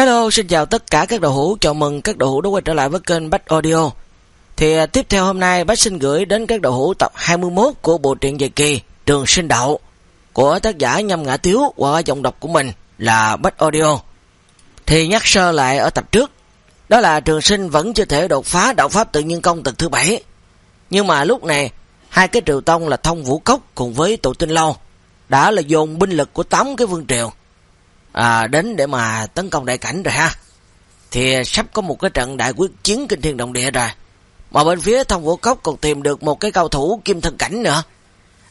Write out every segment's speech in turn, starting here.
Hello, xin chào tất cả các đầu hữu, chào mừng các đầu hữu đã quay trở lại với kênh Bách Audio. Thì à, tiếp theo hôm nay Bách xin gửi đến các đầu hữu tập 21 của bộ truyện dài kỳ Trường Sinh Đạo của tác giả Nhâm Ngã Tiếu qua giọng đọc của mình là Bách Audio. Thì nhắc sơ lại ở tập trước, đó là Trường Sinh vẫn chưa thể đột phá đạo pháp tự nhiên công tầng thứ 7. Nhưng mà lúc này, hai cái triều tông là Thông Vũ Cốc cùng với Tổ Tinh Lâu đã là dồn binh lực của 8 cái vương triều à, đến để mà tấn công đại cảnh rồi ha. Thì sắp có một cái trận đại quyết chiến kinh thiên động địa rồi. Mà bên phía thông vũ cốc còn tìm được một cái cao thủ kim thân cảnh nữa.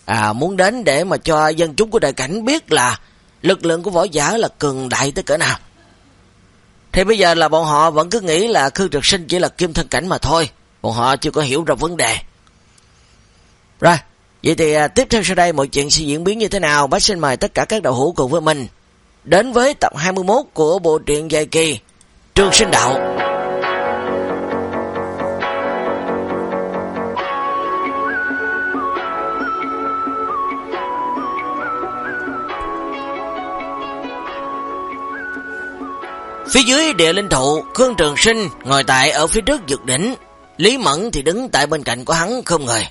À, muốn đến để mà cho dân chúng của đại cảnh biết là lực lượng của võ giả là cường đại tới cỡ nào. Thì bây giờ là bọn họ vẫn cứ nghĩ là Khương Trực Sinh chỉ là kim thân cảnh mà thôi. Bọn họ chưa có hiểu ra vấn đề. Rồi, vậy thì à, tiếp theo sau đây mọi chuyện sẽ diễn biến như thế nào? Bác xin mời tất cả các đạo hữu cùng với mình đến với tập 21 của bộ truyện dài kỳ Trường Sinh Đạo. Phía dưới địa linh thụ, Khương Trường Sinh ngồi tại ở phía trước dược đỉnh, Lý Mẫn thì đứng tại bên cạnh của hắn không ngời.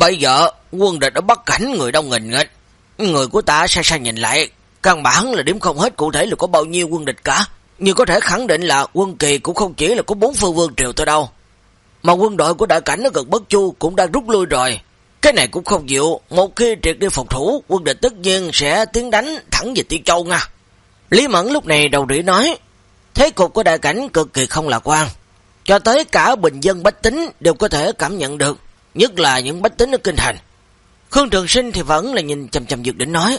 Bây giờ, quân địch đã bắt cảnh người đông nghìn nghịch. Người của ta xa xa nhìn lại, căn bản là điểm không hết cụ thể là có bao nhiêu quân địch cả. Nhưng có thể khẳng định là quân kỳ cũng không chỉ là có bốn phương vương triều thôi đâu. Mà quân đội của đại cảnh nó gần bất chu cũng đang rút lui rồi. Cái này cũng không dịu, một khi triệt đi phòng thủ, quân địch tất nhiên sẽ tiến đánh thẳng về Tiêu Châu nha. Lý Mẫn lúc này đầu rỉ nói, thế cục của đại cảnh cực kỳ không lạc quan. Cho tới cả bình dân bách tính đều có thể cảm nhận được, nhất là những bách tính ở kinh thành. Khương Trường Sinh thì vẫn là nhìn chầm chầm dược đỉnh nói,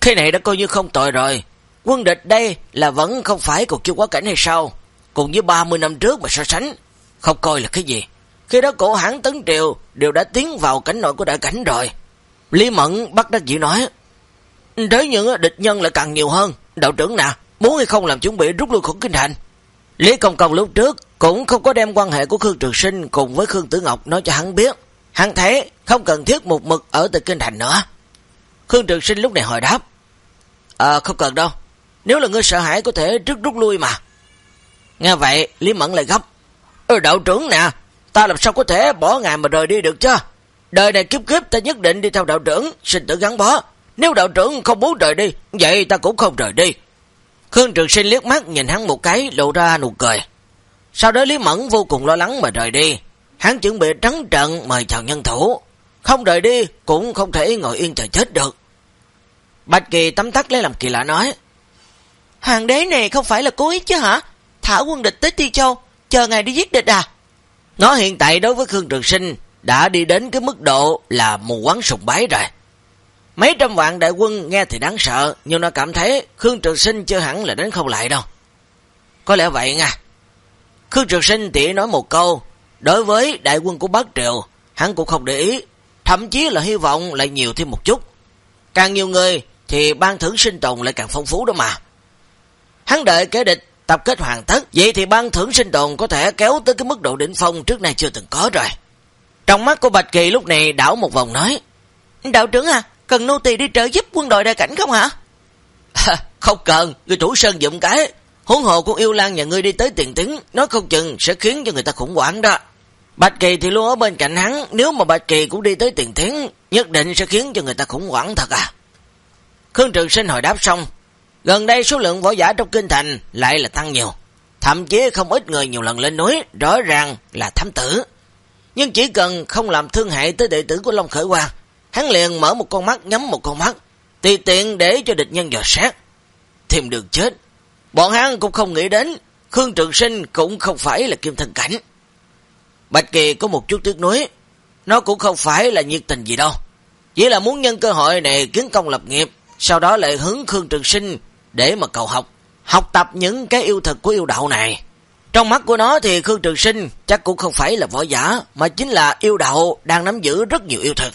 cái này đã coi như không tội rồi. Quân địch đây là vẫn không phải cuộc chiêu quá cảnh hay sao? Cùng với 30 năm trước mà so sánh, không coi là cái gì. Khi đó cổ hãng Tấn Triều đều đã tiến vào cảnh nội của đại cảnh rồi. Lý Mẫn bắt đắc dĩ nói, Thế những địch nhân lại càng nhiều hơn. Đạo trưởng nè, muốn hay không làm chuẩn bị rút lui khỏi kinh thành. Lý Công Công lúc trước cũng không có đem quan hệ của Khương Trường Sinh cùng với Khương Tử Ngọc nói cho hắn biết. Hắn thấy không cần thiết một mực ở từ kinh thành nữa. Khương Trường Sinh lúc này hỏi đáp. Ờ, không cần đâu. Nếu là ngươi sợ hãi có thể trước rút lui mà. Nghe vậy, Lý Mẫn lại gấp. Ừ, đạo trưởng nè, ta làm sao có thể bỏ ngài mà rời đi được chứ? Đời này kiếp kiếp ta nhất định đi theo đạo trưởng, sinh tử gắn bó. Nếu đạo trưởng không muốn rời đi, vậy ta cũng không rời đi. Khương Trường Sinh liếc mắt nhìn hắn một cái, lộ ra nụ cười. Sau đó Lý Mẫn vô cùng lo lắng mà rời đi. Hắn chuẩn bị trắng trận mời chào nhân thủ. Không rời đi, cũng không thể ngồi yên chờ chết được. Bạch Kỳ tấm tắt lấy làm kỳ lạ nói. Hoàng đế này không phải là cố ý chứ hả? Thả quân địch tới Ti Châu, chờ ngài đi giết địch à? Nó hiện tại đối với Khương Trường Sinh đã đi đến cái mức độ là mù quán sùng bái rồi. Mấy trăm vạn đại quân nghe thì đáng sợ, nhưng nó cảm thấy Khương Trường Sinh chưa hẳn là đến không lại đâu. Có lẽ vậy nha. Khương Trường Sinh chỉ nói một câu, đối với đại quân của Bắc Triều, hắn cũng không để ý, thậm chí là hy vọng lại nhiều thêm một chút. Càng nhiều người thì ban thưởng sinh tồn lại càng phong phú đó mà. Hắn đợi kẻ địch tập kết hoàn tất, vậy thì ban thưởng sinh tồn có thể kéo tới cái mức độ đỉnh phong trước nay chưa từng có rồi. Trong mắt của Bạch Kỳ lúc này đảo một vòng nói, Đạo trưởng à, cần nô tỳ đi trợ giúp quân đội đại cảnh không hả? À, không cần, người thủ sơn dụng cái. Huống hồ con yêu lan nhà ngươi đi tới tiền tiến, nói không chừng sẽ khiến cho người ta khủng hoảng đó. Bạch Kỳ thì luôn ở bên cạnh hắn, nếu mà Bạch Kỳ cũng đi tới tiền tiến, nhất định sẽ khiến cho người ta khủng hoảng thật à. Khương Trường Sinh hồi đáp xong, gần đây số lượng võ giả trong kinh thành lại là tăng nhiều. Thậm chí không ít người nhiều lần lên núi, rõ ràng là thám tử. Nhưng chỉ cần không làm thương hại tới đệ tử của Long Khởi Quang, hắn liền mở một con mắt nhắm một con mắt, tùy tiện để cho địch nhân dò sát. Thêm đường chết, bọn hắn cũng không nghĩ đến, Khương Trường Sinh cũng không phải là kim thân cảnh. Bạch Kỳ có một chút tiếc nuối, nó cũng không phải là nhiệt tình gì đâu. Chỉ là muốn nhân cơ hội này kiến công lập nghiệp, sau đó lại hướng Khương Trường Sinh để mà cầu học, học tập những cái yêu thật của yêu đạo này. Trong mắt của nó thì Khương Trường Sinh chắc cũng không phải là võ giả, mà chính là yêu đạo đang nắm giữ rất nhiều yêu thật.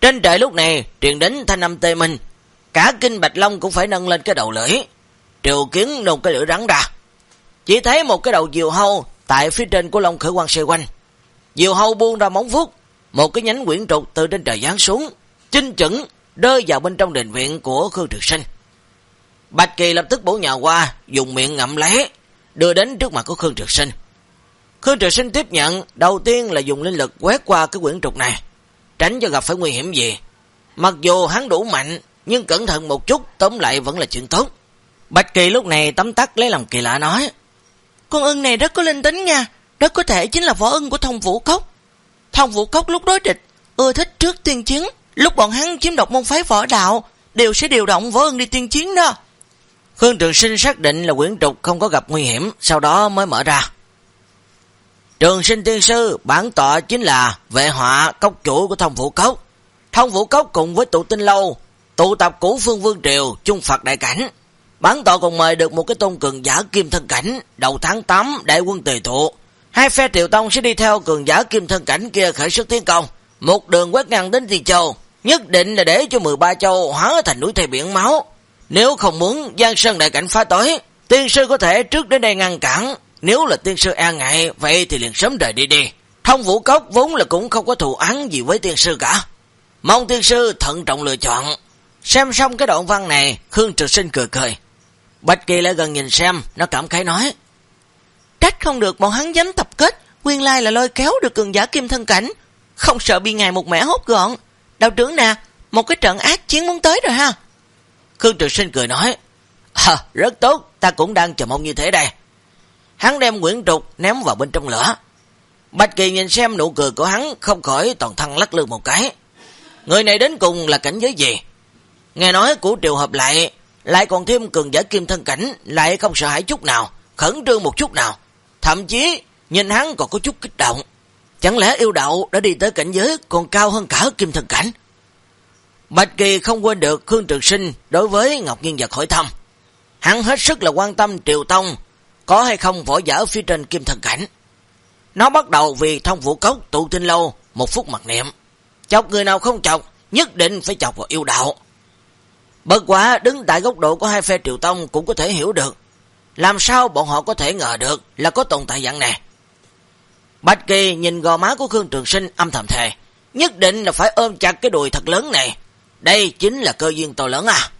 Trên trời lúc này truyền đến thanh âm tê minh, cả kinh Bạch Long cũng phải nâng lên cái đầu lưỡi. Triều kiến nôn cái lưỡi rắn ra. Chỉ thấy một cái đầu diều hâu tại phía trên của Long khởi quan xoay quanh. Diều hâu buông ra móng vuốt, một cái nhánh quyển trục từ trên trời giáng xuống, chinh chững rơi vào bên trong đền viện của Khương Trực Sinh. Bạch Kỳ lập tức bổ nhào qua, dùng miệng ngậm lấy, đưa đến trước mặt của Khương Trực Sinh. Khương Trực Sinh tiếp nhận, đầu tiên là dùng linh lực quét qua cái quyển trục này, tránh cho gặp phải nguy hiểm gì. Mặc dù hắn đủ mạnh, nhưng cẩn thận một chút, tóm lại vẫn là chuyện tốt. Bạch Kỳ lúc này tấm tắt lấy lòng kỳ lạ nói, con ưng này rất có linh tính nha, rất có thể chính là võ ưng của thông vũ cốc. Thông vũ cốc lúc đối địch, ưa thích trước tiên chiến, lúc bọn hắn chiếm độc môn phái võ đạo, đều sẽ điều động võ ưng đi tiên chiến đó. Khương Trường Sinh xác định là quyển trục không có gặp nguy hiểm, sau đó mới mở ra. Trường sinh tiên sư, bản tọa chính là vệ họa cốc chủ của thông vũ cốc. Thông vũ cốc cùng với tụ tinh lâu, tụ tập cũ phương vương triều, trung Phật đại cảnh. Bản tọa còn mời được một cái tôn cường giả kim thân cảnh, đầu tháng 8 đại quân tề thụ. Hai phe triều tông sẽ đi theo cường giả kim thân cảnh kia khởi sức tiến công, một đường quét ngang đến Tiền Châu, nhất định là để cho 13 châu hóa thành núi thầy biển máu. Nếu không muốn Giang Sơn đại cảnh phá tối, tiên sư có thể trước đến đây ngăn cản, nếu là tiên sư e ngại, vậy thì liền sớm rời đi đi. Thông vũ cốc vốn là cũng không có thù án gì với tiên sư cả. Mong tiên sư thận trọng lựa chọn. Xem xong cái đoạn văn này, Khương Trực Sinh cười cười. Bạch Kỳ lại gần nhìn xem, nó cảm khái nói. Trách không được bọn hắn dám tập kết, nguyên lai là lôi kéo được cường giả kim thân cảnh. Không sợ bị ngài một mẻ hốt gọn. Đạo trưởng nè, một cái trận ác chiến muốn tới rồi ha. Khương Trực Sinh cười nói. À, rất tốt, ta cũng đang chờ mong như thế đây. Hắn đem Nguyễn Trục ném vào bên trong lửa. Bạch Kỳ nhìn xem nụ cười của hắn không khỏi toàn thân lắc lư một cái. Người này đến cùng là cảnh giới gì? Nghe nói của triều hợp lại, lại còn thêm cường giả kim thân cảnh, lại không sợ hãi chút nào, khẩn trương một chút nào. Thậm chí, nhìn hắn còn có chút kích động. Chẳng lẽ yêu đạo đã đi tới cảnh giới còn cao hơn cả kim thân cảnh? Bạch Kỳ không quên được Khương Trường Sinh đối với Ngọc Nghiên Giật hỏi thăm. Hắn hết sức là quan tâm Triều Tông có hay không võ giả phía trên kim thần cảnh. Nó bắt đầu vì thông vũ cốc tụ tinh lâu một phút mặc niệm. Chọc người nào không chọc, nhất định phải chọc vào yêu đạo. Bất quá đứng tại góc độ của hai phe triều tông cũng có thể hiểu được. Làm sao bọn họ có thể ngờ được là có tồn tại dạng này. Bạch Kỳ nhìn gò má của Khương Trường Sinh âm thầm thề. Nhất định là phải ôm chặt cái đùi thật lớn này. Đây chính là cơ duyên to lớn à.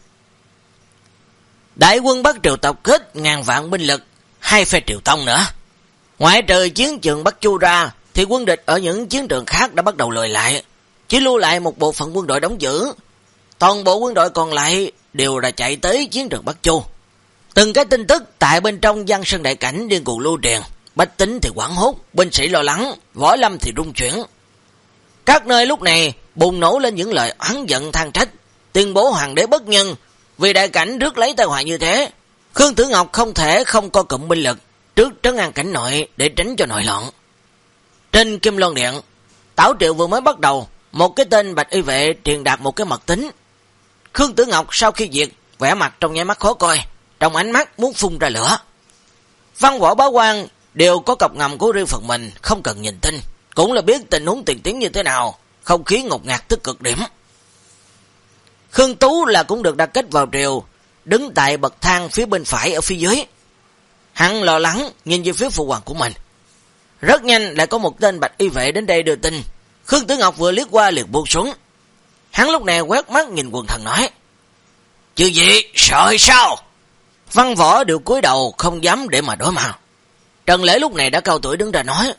Đại quân Bắc Triều tập kết ngàn vạn binh lực hai phe triều tông nữa. Ngoại trừ chiến trường Bắc Chu ra, thì quân địch ở những chiến trường khác đã bắt đầu lùi lại, chỉ lưu lại một bộ phận quân đội đóng giữ. Toàn bộ quân đội còn lại đều đã chạy tới chiến trường Bắc Chu. Từng cái tin tức tại bên trong văn sân đại cảnh điên cuồng lưu truyền, bách tính thì quảng hốt, binh sĩ lo lắng, võ lâm thì rung chuyển. Các nơi lúc này bùng nổ lên những lời oán giận than trách, tuyên bố hoàng đế bất nhân, vì đại cảnh rước lấy tai họa như thế, Khương Tử Ngọc không thể không co cụm binh lực trước trấn an cảnh nội để tránh cho nội loạn. Trên Kim Loan Điện, Tảo Triệu vừa mới bắt đầu, một cái tên bạch y vệ truyền đạt một cái mật tính. Khương Tử Ngọc sau khi diệt, vẻ mặt trong nháy mắt khó coi, trong ánh mắt muốn phun ra lửa. Văn võ báo quan đều có cọc ngầm của riêng phần mình, không cần nhìn tin, cũng là biết tình huống tiền tiến như thế nào, không khí ngột ngạt tức cực điểm. Khương Tú là cũng được đặt kết vào triều, đứng tại bậc thang phía bên phải ở phía dưới. Hắn lo lắng nhìn về phía phụ hoàng của mình. Rất nhanh lại có một tên bạch y vệ đến đây đưa tin. Khương Tử Ngọc vừa liếc qua liền buông xuống. Hắn lúc này quét mắt nhìn quần thần nói. Chứ gì, sợ sao? Văn võ đều cúi đầu không dám để mà đối mặt. Trần Lễ lúc này đã cao tuổi đứng ra nói.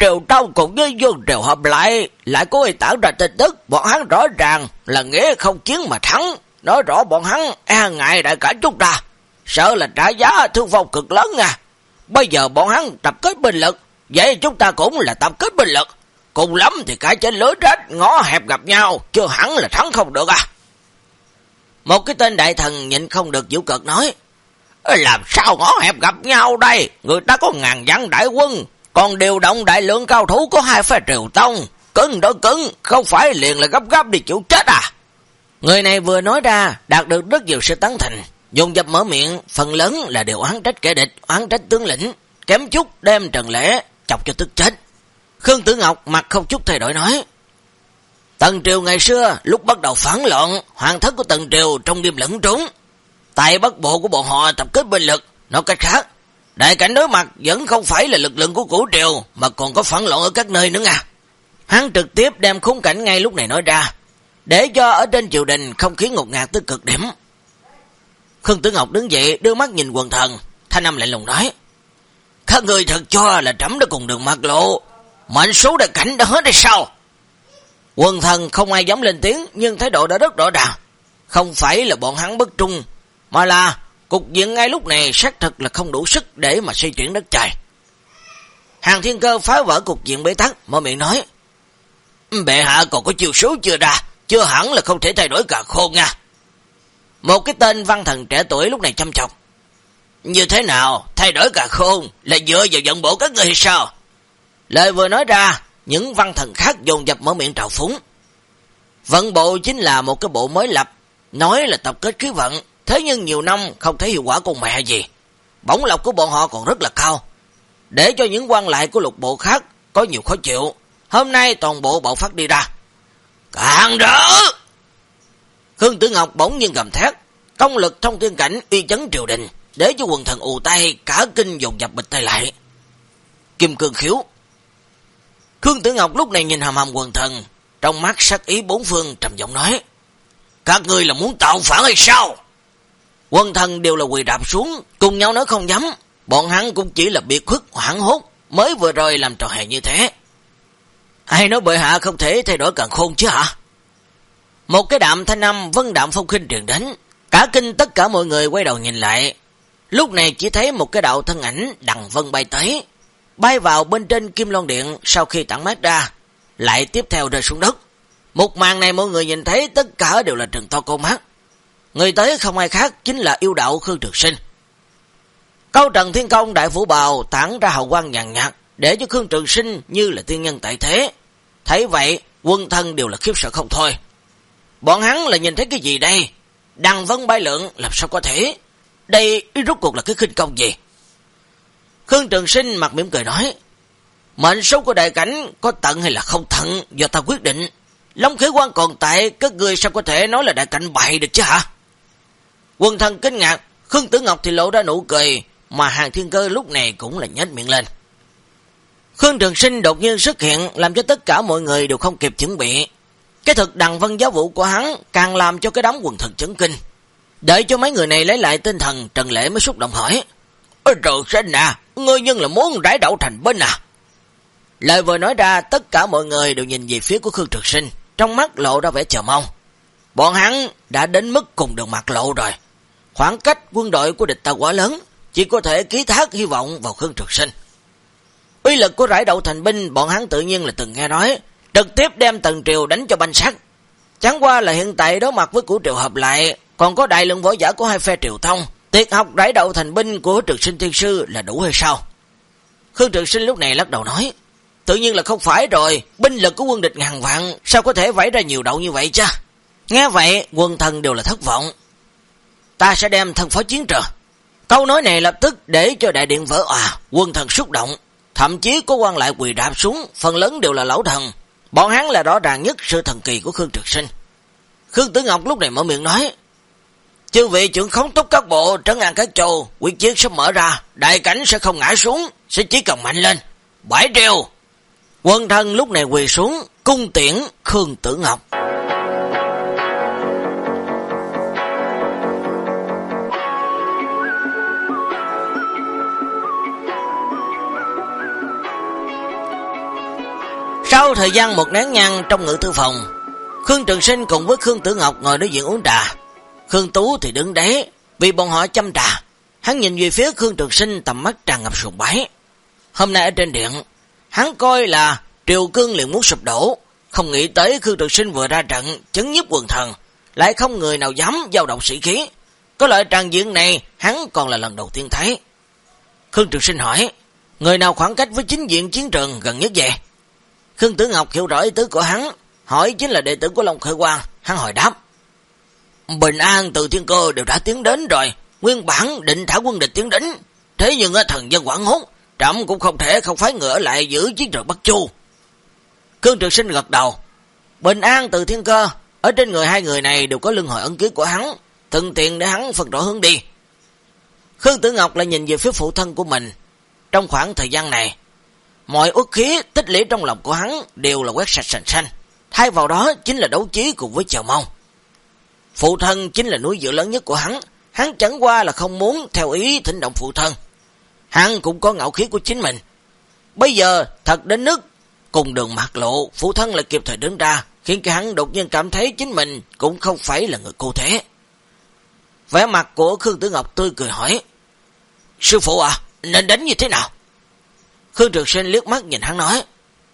Triều Tông cùng với Dương Triều hợp lại, lại có ý tạo ra tin tức, bọn hắn rõ ràng là nghĩa không chiến mà thắng, Nói rõ bọn hắn e ngại đại cả chúng ta. Sợ là trả giá thương vong cực lớn nha. Bây giờ bọn hắn tập kết binh lực. Vậy chúng ta cũng là tập kết binh lực. Cùng lắm thì cả trên lưới rách ngõ hẹp gặp nhau. Chưa hẳn là thắng không được à. Một cái tên đại thần nhịn không được vũ cợt nói. Làm sao ngõ hẹp gặp nhau đây? Người ta có ngàn vạn đại quân. Còn điều động đại lượng cao thủ có hai phe triều tông. Cứng đó cứng. Không phải liền là gấp gấp đi chịu chết à? Người này vừa nói ra, đạt được rất nhiều sự tán thành. Dùng dập mở miệng, phần lớn là đều oán trách kẻ địch, oán trách tướng lĩnh, kém chút đem Trần Lễ chọc cho tức chết. Khương Tử Ngọc mặt không chút thay đổi nói. Tần Triều ngày xưa, lúc bắt đầu phản loạn, hoàng thất của Tần Triều trong đêm lẫn trốn. Tại bắc bộ của bọn họ tập kết binh lực, nói cách khác, đại cảnh đối mặt vẫn không phải là lực lượng của cổ triều, mà còn có phản loạn ở các nơi nữa nha. Hắn trực tiếp đem khung cảnh ngay lúc này nói ra, để cho ở trên triều đình không khí ngột ngạt tới cực điểm. Khương Tử Ngọc đứng dậy đưa mắt nhìn quần thần, thanh âm lạnh lùng nói. Các người thật cho là trẫm đã cùng đường mặt lộ, mệnh số đã cảnh đó hết hay sao? Quần thần không ai dám lên tiếng nhưng thái độ đã rất rõ ràng. Không phải là bọn hắn bất trung, mà là cục diện ngay lúc này xác thực là không đủ sức để mà xây chuyển đất trời. Hàng thiên cơ phá vỡ cục diện bế tắc, mở miệng nói. Bệ hạ còn có chiều số chưa ra, chưa hẳn là không thể thay đổi cả khôn nha. Một cái tên văn thần trẻ tuổi lúc này chăm chọc. Như thế nào, thay đổi cả khôn là dựa vào giận bộ các người hay sao? Lời vừa nói ra, những văn thần khác dồn dập mở miệng trào phúng. Vận bộ chính là một cái bộ mới lập, nói là tập kết khí vận, thế nhưng nhiều năm không thấy hiệu quả cùng mẹ gì. Bổng lọc của bọn họ còn rất là cao. Để cho những quan lại của lục bộ khác có nhiều khó chịu, hôm nay toàn bộ bạo phát đi ra. Càng rỡ! Khương Tử Ngọc bỗng nhiên gầm thét, công lực trong thiên cảnh uy chấn triều đình, để cho quần thần ù tay cả kinh dồn dập bịch tay lại. Kim Cương khiếu Khương Tử Ngọc lúc này nhìn hầm hầm quần thần, trong mắt sắc ý bốn phương trầm giọng nói, Các ngươi là muốn tạo phản hay sao? Quân thần đều là quỳ đạp xuống, cùng nhau nói không dám, bọn hắn cũng chỉ là biệt khuất hoảng hốt, mới vừa rồi làm trò hề như thế. Ai nói bệ hạ không thể thay đổi càng khôn chứ hả? Một cái đạm thanh âm vân đạm phong khinh truyền đến, cả kinh tất cả mọi người quay đầu nhìn lại. Lúc này chỉ thấy một cái đạo thân ảnh đằng vân bay tới, bay vào bên trên kim loan điện sau khi tặng mát ra, lại tiếp theo rơi xuống đất. Một màn này mọi người nhìn thấy tất cả đều là trừng to con mắt. Người tới không ai khác chính là yêu đạo Khương Trực Sinh. Câu Trần Thiên Công đại phủ bào tản ra hậu quang nhàn nhạt để cho Khương Trường Sinh như là tiên nhân tại thế. Thấy vậy, quân thân đều là khiếp sợ không thôi. Bọn hắn là nhìn thấy cái gì đây? Đăng vấn bay lượng làm sao có thể? Đây rốt cuộc là cái khinh công gì? Khương Trường Sinh mặt mỉm cười nói, mệnh số của đại cảnh có tận hay là không tận do ta quyết định. Long khí quan còn tại, các người sao có thể nói là đại cảnh bại được chứ hả? Quân thần kinh ngạc, Khương Tử Ngọc thì lộ ra nụ cười, mà hàng thiên cơ lúc này cũng là nhếch miệng lên. Khương Trường Sinh đột nhiên xuất hiện làm cho tất cả mọi người đều không kịp chuẩn bị. Cái thực đằng vân giáo vụ của hắn càng làm cho cái đám quần thần chấn kinh. Đợi cho mấy người này lấy lại tinh thần, Trần Lễ mới xúc động hỏi. Trường Sinh à, ngươi nhưng là muốn rải đậu thành binh à? Lời vừa nói ra, tất cả mọi người đều nhìn về phía của Khương Trường Sinh, trong mắt lộ ra vẻ chờ mong. Bọn hắn đã đến mức cùng đường mặt lộ rồi. Khoảng cách quân đội của địch ta quá lớn, chỉ có thể ký thác hy vọng vào Khương Trường Sinh. Uy lực của rải đậu thành binh bọn hắn tự nhiên là từng nghe nói, trực tiếp đem tần triều đánh cho banh sát. Chẳng qua là hiện tại đối mặt với củ triều hợp lại, còn có đại lượng võ giả của hai phe triều thông, tiệt học rải đậu thành binh của trực sinh thiên sư là đủ hay sao? Khương Trực Sinh lúc này lắc đầu nói, tự nhiên là không phải rồi, binh lực của quân địch ngàn vạn, sao có thể vẫy ra nhiều đậu như vậy chứ? Nghe vậy, quân thần đều là thất vọng. Ta sẽ đem thân phó chiến trợ. Câu nói này lập tức để cho đại điện vỡ òa, quân thần xúc động, thậm chí có quan lại quỳ đạp xuống, phần lớn đều là lão thần. Bọn hắn là rõ ràng nhất sự thần kỳ của Khương Trực Sinh. Khương Tử Ngọc lúc này mở miệng nói, Chư vị trưởng khống túc các bộ trấn an các châu, quyết chiến sắp mở ra, đại cảnh sẽ không ngã xuống, sẽ chỉ cần mạnh lên. bảy điều Quân thân lúc này quỳ xuống, cung tiễn Khương Tử Ngọc. Sau thời gian một nén nhăn trong ngự thư phòng, Khương Trường Sinh cùng với Khương Tử Ngọc ngồi đối diện uống trà. Khương Tú thì đứng đấy, vì bọn họ chăm trà. Hắn nhìn về phía Khương Trường Sinh tầm mắt tràn ngập sùng bái. Hôm nay ở trên điện, hắn coi là triều cương liền muốn sụp đổ. Không nghĩ tới Khương Trường Sinh vừa ra trận, chấn nhức quần thần, lại không người nào dám giao động sĩ khí. Có loại tràn diện này, hắn còn là lần đầu tiên thấy. Khương Trường Sinh hỏi, người nào khoảng cách với chính diện chiến trường gần nhất vậy? Khương Tử Ngọc hiểu rõ ý tứ của hắn, hỏi chính là đệ tử của Long Khởi Quang, hắn hỏi đáp. Bình An từ thiên cơ đều đã tiến đến rồi, nguyên bản định thả quân địch tiến đến, thế nhưng thần dân quảng hốt, trẫm cũng không thể không phái ngựa lại giữ chiến trường Bắc Chu. Cương Trực Sinh gật đầu, Bình An từ thiên cơ, ở trên người hai người này đều có lưng hội ấn ký của hắn, thân tiện để hắn phần rõ hướng đi. Khương Tử Ngọc lại nhìn về phía phụ thân của mình. Trong khoảng thời gian này, mọi uất khí tích lũy trong lòng của hắn đều là quét sạch sành xanh. Thay vào đó chính là đấu trí cùng với chào mong. Phụ thân chính là núi dựa lớn nhất của hắn, hắn chẳng qua là không muốn theo ý thỉnh động phụ thân. Hắn cũng có ngạo khí của chính mình. Bây giờ, thật đến nước, cùng đường mặt lộ, phụ thân lại kịp thời đứng ra, khiến cái hắn đột nhiên cảm thấy chính mình cũng không phải là người cô thế. Vẻ mặt của Khương Tử Ngọc tươi cười hỏi, Sư phụ à, nên đánh như thế nào? Khương Trường Sinh liếc mắt nhìn hắn nói,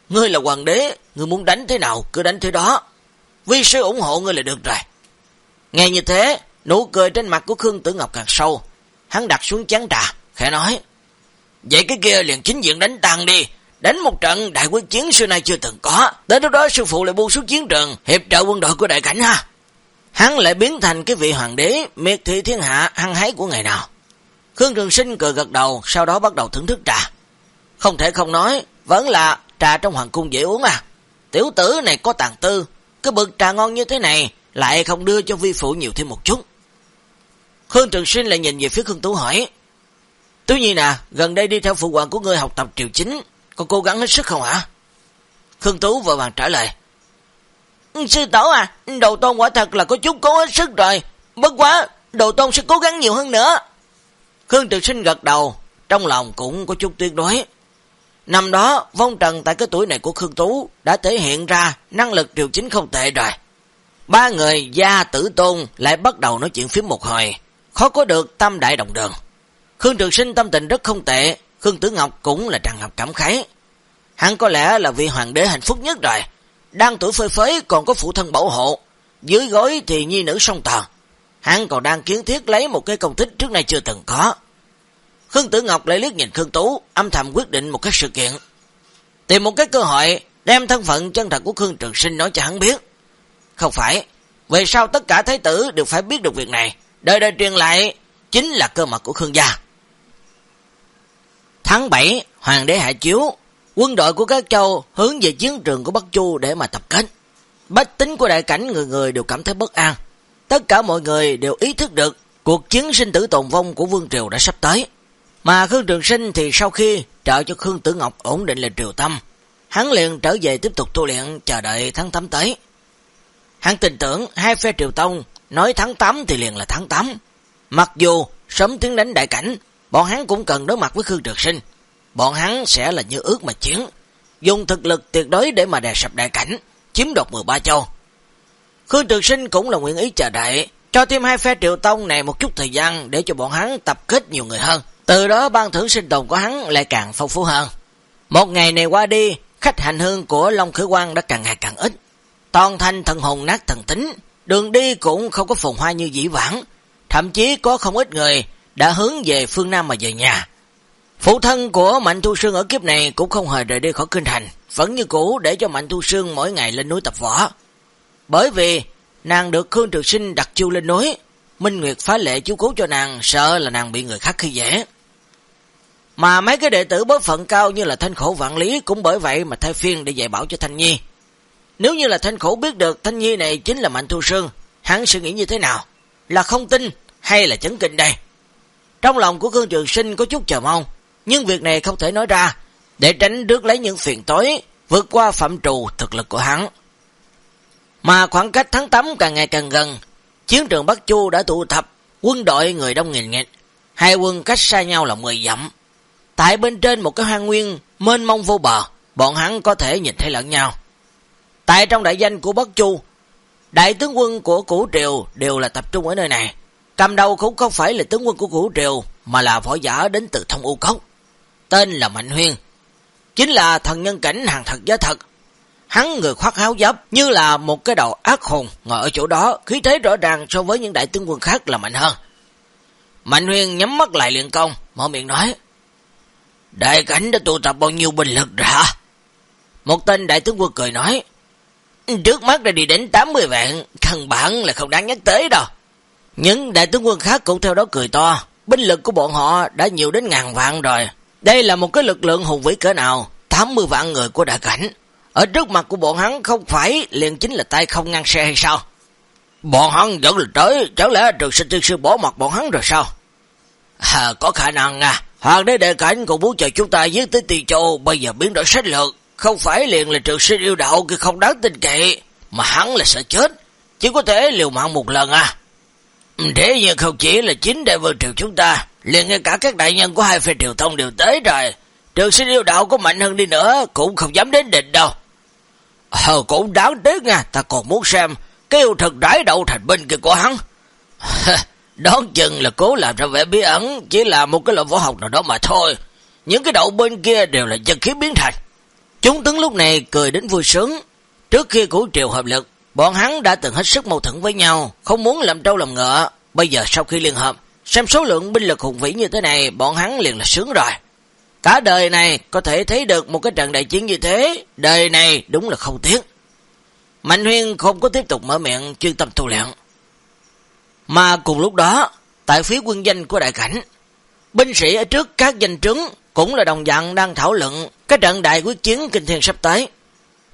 Ngươi là hoàng đế, ngươi muốn đánh thế nào, cứ đánh thế đó. Vi sư ủng hộ ngươi là được rồi. Nghe như thế, nụ cười trên mặt của Khương Tử Ngọc càng sâu. Hắn đặt xuống chán trà, khẽ nói, Vậy cái kia liền chính diện đánh tăng đi, đánh một trận đại quyết chiến xưa nay chưa từng có. Tới lúc đó sư phụ lại buông xuống chiến trường, hiệp trợ quân đội của đại cảnh ha. Hắn lại biến thành cái vị hoàng đế, miệt thị thiên hạ hăng hái của ngày nào. Khương Trường Sinh cười gật đầu, sau đó bắt đầu thưởng thức trà. Không thể không nói, vẫn là trà trong hoàng cung dễ uống à. Tiểu tử này có tàn tư, cái bực trà ngon như thế này, lại không đưa cho vi phụ nhiều thêm một chút. Khương Trường Sinh lại nhìn về phía Khương Tú hỏi, Tú Nhi nè, gần đây đi theo phụ hoàng của ngươi học tập triều chính, có cố gắng hết sức không hả? Khương Tú vội vàng trả lời, Sư tổ à, đầu tôn quả thật là có chút cố hết sức rồi, bất quá, đầu tôn sẽ cố gắng nhiều hơn nữa. Khương Trường Sinh gật đầu, trong lòng cũng có chút tuyệt đối. Năm đó, vong trần tại cái tuổi này của Khương Tú đã thể hiện ra năng lực triều chính không tệ rồi. Ba người gia tử tôn lại bắt đầu nói chuyện phím một hồi, khó có được tâm đại đồng đường. Khương Trường Sinh tâm tình rất không tệ, Khương Tử Ngọc cũng là tràn ngập cảm khái. Hắn có lẽ là vị hoàng đế hạnh phúc nhất rồi, đang tuổi phơi phới còn có phụ thân bảo hộ, dưới gối thì nhi nữ song tờ. Hắn còn đang kiến thiết lấy một cái công tích trước nay chưa từng có. Khương Tử Ngọc lại liếc nhìn Khương Tú, âm thầm quyết định một cái sự kiện. Tìm một cái cơ hội, đem thân phận chân thật của Khương Trường Sinh nói cho hắn biết. Không phải, về sau tất cả thái tử đều phải biết được việc này, đời đời truyền lại chính là cơ mật của Khương gia. Tháng 7, Hoàng đế hạ chiếu, quân đội của các châu hướng về chiến trường của Bắc Chu để mà tập kết. Bách tính của đại cảnh người người đều cảm thấy bất an. Tất cả mọi người đều ý thức được cuộc chiến sinh tử tồn vong của Vương Triều đã sắp tới. Mà Khương Trường Sinh thì sau khi trợ cho Khương Tử Ngọc ổn định là triều tâm, hắn liền trở về tiếp tục tu luyện chờ đợi tháng 8 tới. Hắn tin tưởng hai phe triều tông nói tháng 8 thì liền là tháng 8. Mặc dù sớm tiến đánh đại cảnh, bọn hắn cũng cần đối mặt với Khương Trực Sinh. Bọn hắn sẽ là như ước mà chiến, dùng thực lực tuyệt đối để mà đè sập đại cảnh, chiếm đoạt 13 châu. Khương Trực Sinh cũng là nguyện ý chờ đợi, cho thêm hai phe triều tông này một chút thời gian để cho bọn hắn tập kết nhiều người hơn. Từ đó ban thưởng sinh tồn của hắn lại càng phong phú hơn. Một ngày này qua đi, khách hành hương của Long Khởi Quang đã càng ngày càng ít. Toàn thanh thần hồn nát thần tính, đường đi cũng không có phồn hoa như dĩ vãng. Thậm chí có không ít người đã hướng về phương Nam mà về nhà. Phụ thân của Mạnh Thu Sương ở kiếp này cũng không hề rời đi khỏi kinh thành, vẫn như cũ để cho Mạnh Thu Sương mỗi ngày lên núi tập võ. Bởi vì nàng được Khương Trực Sinh đặt chiêu lên núi, Minh Nguyệt phá lệ chú cố cho nàng, sợ là nàng bị người khác khi dễ. Mà mấy cái đệ tử bối phận cao như là Thanh Khổ Vạn Lý cũng bởi vậy mà thay phiên để dạy bảo cho Thanh Nhi. Nếu như là Thanh Khổ biết được Thanh Nhi này chính là Mạnh Thu Sương, hắn sẽ nghĩ như thế nào? Là không tin hay là chấn kinh đây? Trong lòng của Khương Trường Sinh có chút chờ mong, nhưng việc này không thể nói ra, để tránh rước lấy những phiền tối, vượt qua phạm trù thực lực của hắn. Mà khoảng cách tháng 8 càng ngày càng gần, chiến trường Bắc Chu đã tụ tập, quân đội người đông nghìn nghịch, hai quân cách xa nhau là 10 dặm. Tại bên trên một cái hoang nguyên mênh mông vô bờ, bọn hắn có thể nhìn thấy lẫn nhau. Tại trong đại danh của Bắc Chu, đại tướng quân của Củ Triều đều là tập trung ở nơi này. Cầm đầu cũng không phải là tướng quân của Củ Triều, mà là võ giả đến từ thông U Cốc. Tên là Mạnh Huyên. Chính là thần nhân cảnh hàng thật giá thật. Hắn người khoác áo giáp như là một cái đầu ác hồn ngồi ở chỗ đó, khí thế rõ ràng so với những đại tướng quân khác là mạnh hơn. Mạnh Huyên nhắm mắt lại luyện công, mở miệng nói. Đại cảnh đã tụ tập bao nhiêu binh lực rồi hả? Một tên đại tướng quân cười nói. Trước mắt đã đi đến 80 vạn, căn bản là không đáng nhắc tới đâu. Những đại tướng quân khác cũng theo đó cười to. Binh lực của bọn họ đã nhiều đến ngàn vạn rồi. Đây là một cái lực lượng hùng vĩ cỡ nào, 80 vạn người của đại cảnh. Ở trước mặt của bọn hắn không phải liền chính là tay không ngăn xe hay sao? Bọn hắn vẫn là tới, chẳng lẽ trường sinh tiên sư bỏ mặt bọn hắn rồi sao? À, có khả năng à, hoàng đế đại cảnh cũng muốn chờ chúng ta giết tới tiền châu, bây giờ biến đổi sách lược. Không phải liền là trường sinh yêu đạo kia không đáng tin cậy, mà hắn là sợ chết, chỉ có thể liều mạng một lần à. Thế nhưng không chỉ là chính đại vương triều chúng ta, liền ngay cả các đại nhân của hai phe triều thông đều tới rồi. Trường sinh yêu đạo có mạnh hơn đi nữa, cũng không dám đến định đâu. Ờ, cũng đáng tiếc nha, ta còn muốn xem cái yêu thật rải đậu thành binh kia của hắn. Đón chừng là cố làm ra vẻ bí ẩn, chỉ là một cái loại võ học nào đó mà thôi. Những cái đậu bên kia đều là dân khí biến thành. Chúng tướng lúc này cười đến vui sướng. Trước khi củ triều hợp lực, bọn hắn đã từng hết sức mâu thuẫn với nhau, không muốn làm trâu làm ngựa. Bây giờ sau khi liên hợp, xem số lượng binh lực hùng vĩ như thế này, bọn hắn liền là sướng rồi. Cả đời này có thể thấy được một cái trận đại chiến như thế, đời này đúng là không tiếc. Mạnh Huyên không có tiếp tục mở miệng chuyên tâm tu luyện. Mà cùng lúc đó, tại phía quân danh của đại cảnh, binh sĩ ở trước các danh trứng cũng là đồng dạng đang thảo luận cái trận đại quyết chiến kinh thiên sắp tới.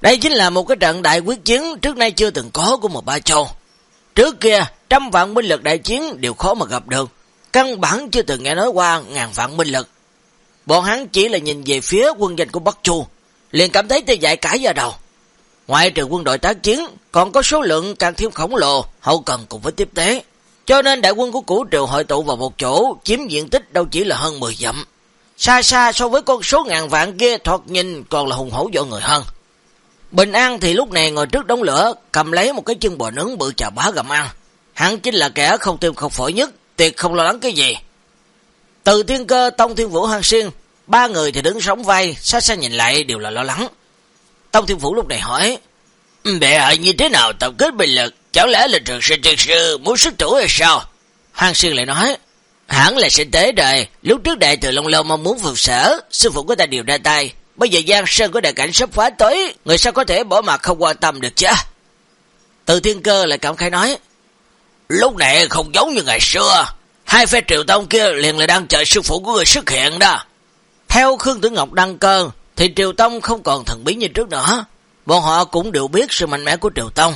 Đây chính là một cái trận đại quyết chiến trước nay chưa từng có của một ba châu. Trước kia, trăm vạn binh lực đại chiến đều khó mà gặp được. Căn bản chưa từng nghe nói qua ngàn vạn binh lực. Bọn hắn chỉ là nhìn về phía quân danh của Bắc Chu, liền cảm thấy tê dại cãi ra đầu. Ngoài trừ quân đội tác chiến, còn có số lượng càng thêm khổng lồ, hậu cần cùng với tiếp tế. Cho nên đại quân của củ triều hội tụ vào một chỗ, chiếm diện tích đâu chỉ là hơn 10 dặm. Xa xa so với con số ngàn vạn kia thoạt nhìn còn là hùng hổ dọa người hơn. Bình An thì lúc này ngồi trước đống lửa, cầm lấy một cái chân bò nướng bự chà bá gầm ăn. Hắn chính là kẻ không tim không phổi nhất, tuyệt không lo lắng cái gì. Từ thiên cơ, Tông Thiên Vũ Hàng Xuyên, ba người thì đứng sóng vai, xa xa nhìn lại đều là lo lắng. Tông Thiên Vũ lúc này hỏi, Bệ hạ như thế nào tập kết bình lực, chẳng lẽ là trường sinh tiên sư muốn sức thủ hay sao? Hàng Xuyên lại nói, hẳn là sinh tế rồi, lúc trước đại từ Long Lâu mong muốn phục sở, sư phụ của ta điều ra tay, bây giờ Giang Sơn của đại cảnh sắp phá tới, người sao có thể bỏ mặt không quan tâm được chứ? Từ thiên cơ lại cảm khai nói, lúc này không giống như ngày xưa, hai phe triệu tông kia liền là đang chờ sư phụ của người xuất hiện đó. Theo Khương Tử Ngọc đăng cơ, thì Triều Tông không còn thần bí như trước nữa. Bọn họ cũng đều biết sự mạnh mẽ của Triều Tông.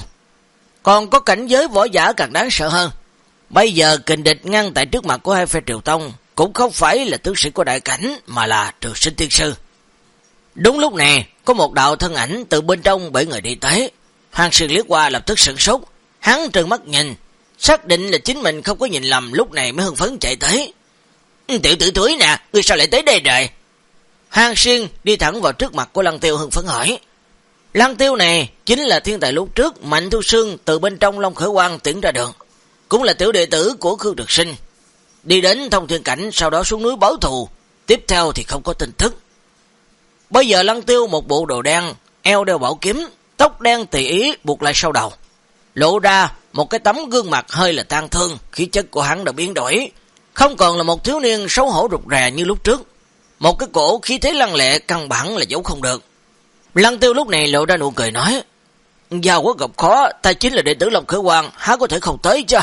Còn có cảnh giới võ giả càng đáng sợ hơn. Bây giờ kình địch ngăn tại trước mặt của hai phe Triều Tông cũng không phải là tướng sĩ của đại cảnh mà là trường sinh tiên sư. Đúng lúc này, có một đạo thân ảnh từ bên trong bảy người đi tới. Hoàng Sương liếc qua lập tức sửng sốt. Hắn trừng mắt nhìn, xác định là chính mình không có nhìn lầm lúc này mới hưng phấn chạy tới. Ừ, tiểu tử thúi nè, ngươi sao lại tới đây rồi? Hàng Xuyên đi thẳng vào trước mặt của Lăng Tiêu hưng phấn hỏi. Lăng Tiêu này chính là thiên tài lúc trước Mạnh Thu Sương từ bên trong Long Khởi Quang tiễn ra đường. Cũng là tiểu đệ tử của Khương Trực Sinh. Đi đến thông thiên cảnh sau đó xuống núi báo thù. Tiếp theo thì không có tin thức. Bây giờ Lăng Tiêu một bộ đồ đen, eo đeo bảo kiếm, tóc đen tùy ý buộc lại sau đầu. Lộ ra một cái tấm gương mặt hơi là tan thương, khí chất của hắn đã biến đổi. Không còn là một thiếu niên xấu hổ rụt rè như lúc trước. Một cái cổ khí thế lăng lệ căn bản là giấu không được. Lăng tiêu lúc này lộ ra nụ cười nói, Giao quá gặp khó, ta chính là đệ tử Long Khởi Hoàng, há có thể không tới chứ?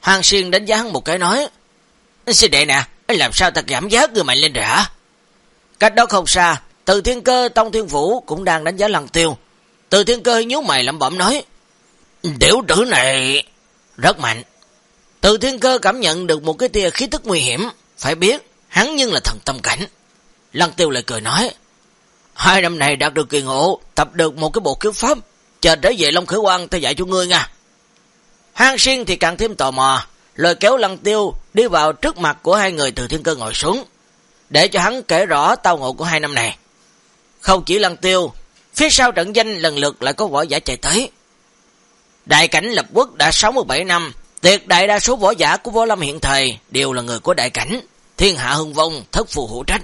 Hoàng Xuyên đánh giá hắn một cái nói, sư đệ nè, làm sao ta giảm giá người mạnh lên rồi hả? Cách đó không xa, từ thiên cơ Tông Thiên Vũ cũng đang đánh giá lăng tiêu. Từ thiên cơ nhú mày lẩm bẩm nói, Tiểu tử này rất mạnh. Từ thiên cơ cảm nhận được một cái tia khí tức nguy hiểm, phải biết hắn nhưng là thần tâm cảnh. Lăng tiêu lại cười nói, hai năm này đạt được kỳ ngộ, tập được một cái bộ kiếm pháp, chờ trở về Long Khởi Quang ta dạy cho ngươi nha. Hang Xuyên thì càng thêm tò mò, lời kéo lăng tiêu đi vào trước mặt của hai người từ thiên cơ ngồi xuống, để cho hắn kể rõ tao ngộ của hai năm này. Không chỉ lăng tiêu, phía sau trận danh lần lượt lại có võ giả chạy tới. Đại cảnh lập quốc đã 67 năm, tuyệt đại đa số võ giả của võ lâm hiện thời đều là người của đại cảnh, thiên hạ hưng vong, thất phù hữu trách.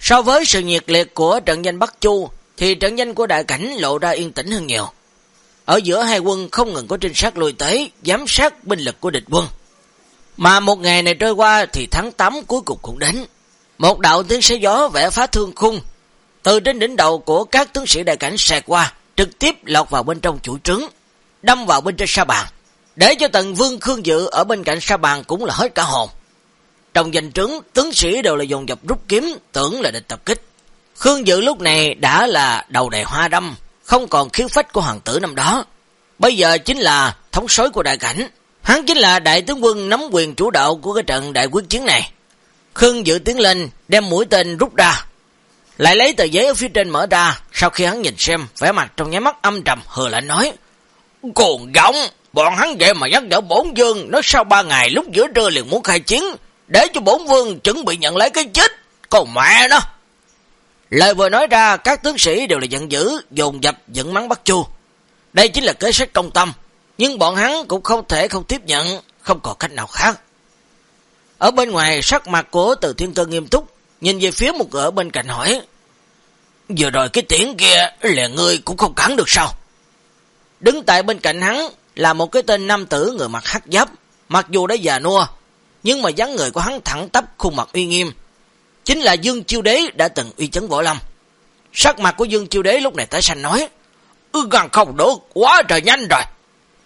So với sự nhiệt liệt của trận danh Bắc Chu, thì trận danh của đại cảnh lộ ra yên tĩnh hơn nhiều. Ở giữa hai quân không ngừng có trinh sát lùi tới, giám sát binh lực của địch quân. Mà một ngày này trôi qua thì tháng 8 cuối cùng cũng đến. Một đạo tiếng xe gió vẽ phá thương khung, từ trên đỉnh đầu của các tướng sĩ đại cảnh xẹt qua, trực tiếp lọt vào bên trong chuỗi trứng, đâm vào bên trên sa bàn. Để cho tần vương Khương Dự ở bên cạnh sa bàn cũng là hết cả hồn. Trong danh trứng, tướng sĩ đều là dồn dập rút kiếm, tưởng là địch tập kích. Khương Dự lúc này đã là đầu đầy hoa đâm, không còn khiếu phách của hoàng tử năm đó. Bây giờ chính là thống sối của đại cảnh. Hắn chính là đại tướng quân nắm quyền chủ đạo của cái trận đại quyết chiến này. Khương Dự tiến lên, đem mũi tên rút ra. Lại lấy tờ giấy ở phía trên mở ra, sau khi hắn nhìn xem, vẻ mặt trong nháy mắt âm trầm, hờ lại nói. Cuồng giọng, bọn hắn vậy mà nhắc nhở bổn vương, nói sau ba ngày lúc giữa trưa liền muốn khai chiến, để cho bổn vương chuẩn bị nhận lấy cái chết. Còn mẹ nó! Lời vừa nói ra, các tướng sĩ đều là giận dữ, dồn dập dẫn mắng bắt chu. Đây chính là kế sách công tâm, nhưng bọn hắn cũng không thể không tiếp nhận, không còn cách nào khác. Ở bên ngoài, sắc mặt của từ thiên cơ nghiêm túc, nhìn về phía một ở bên cạnh hỏi, Vừa rồi cái tiếng kia là ngươi cũng không cắn được sao? Đứng tại bên cạnh hắn là một cái tên nam tử người mặt hắc giáp, mặc dù đã già nua, nhưng mà dáng người của hắn thẳng tắp khuôn mặt uy nghiêm. Chính là Dương Chiêu Đế đã từng uy chấn võ lâm. Sắc mặt của Dương Chiêu Đế lúc này tái xanh nói, ư gần không được, quá trời nhanh rồi.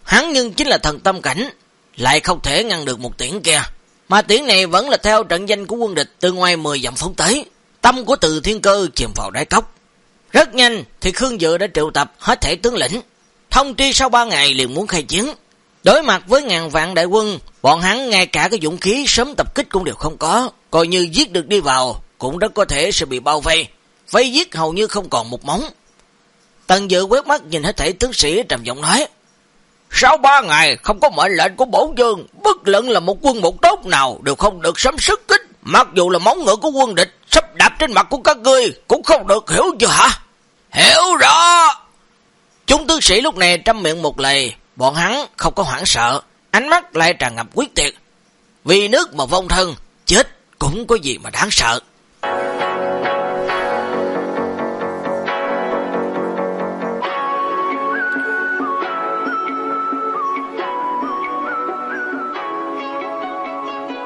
Hắn nhưng chính là thần tâm cảnh, lại không thể ngăn được một tiếng kia. Mà tiếng này vẫn là theo trận danh của quân địch từ ngoài 10 dặm phóng tới. Tâm của từ thiên cơ chìm vào đáy cốc. Rất nhanh thì Khương Dự đã triệu tập hết thể tướng lĩnh. Thông tri sau 3 ngày liền muốn khai chiến. Đối mặt với ngàn vạn đại quân, bọn hắn ngay cả cái dũng khí sớm tập kích cũng đều không có. Coi như giết được đi vào, cũng rất có thể sẽ bị bao vây. Vây giết hầu như không còn một móng. Tần Dự quét mắt nhìn hết thể tướng sĩ trầm giọng nói. Sau ba ngày không có mệnh lệnh của bổn dương, bất luận là một quân một tốt nào đều không được sấm sức kích. Mặc dù là móng ngựa của quân địch sắp đạp trên mặt của các ngươi cũng không được hiểu chưa hả? Hiểu rõ! Chúng tướng sĩ lúc này trăm miệng một lầy, bọn hắn không có hoảng sợ, ánh mắt lại tràn ngập quyết tuyệt. Vì nước mà vong thân, chết cũng có gì mà đáng sợ.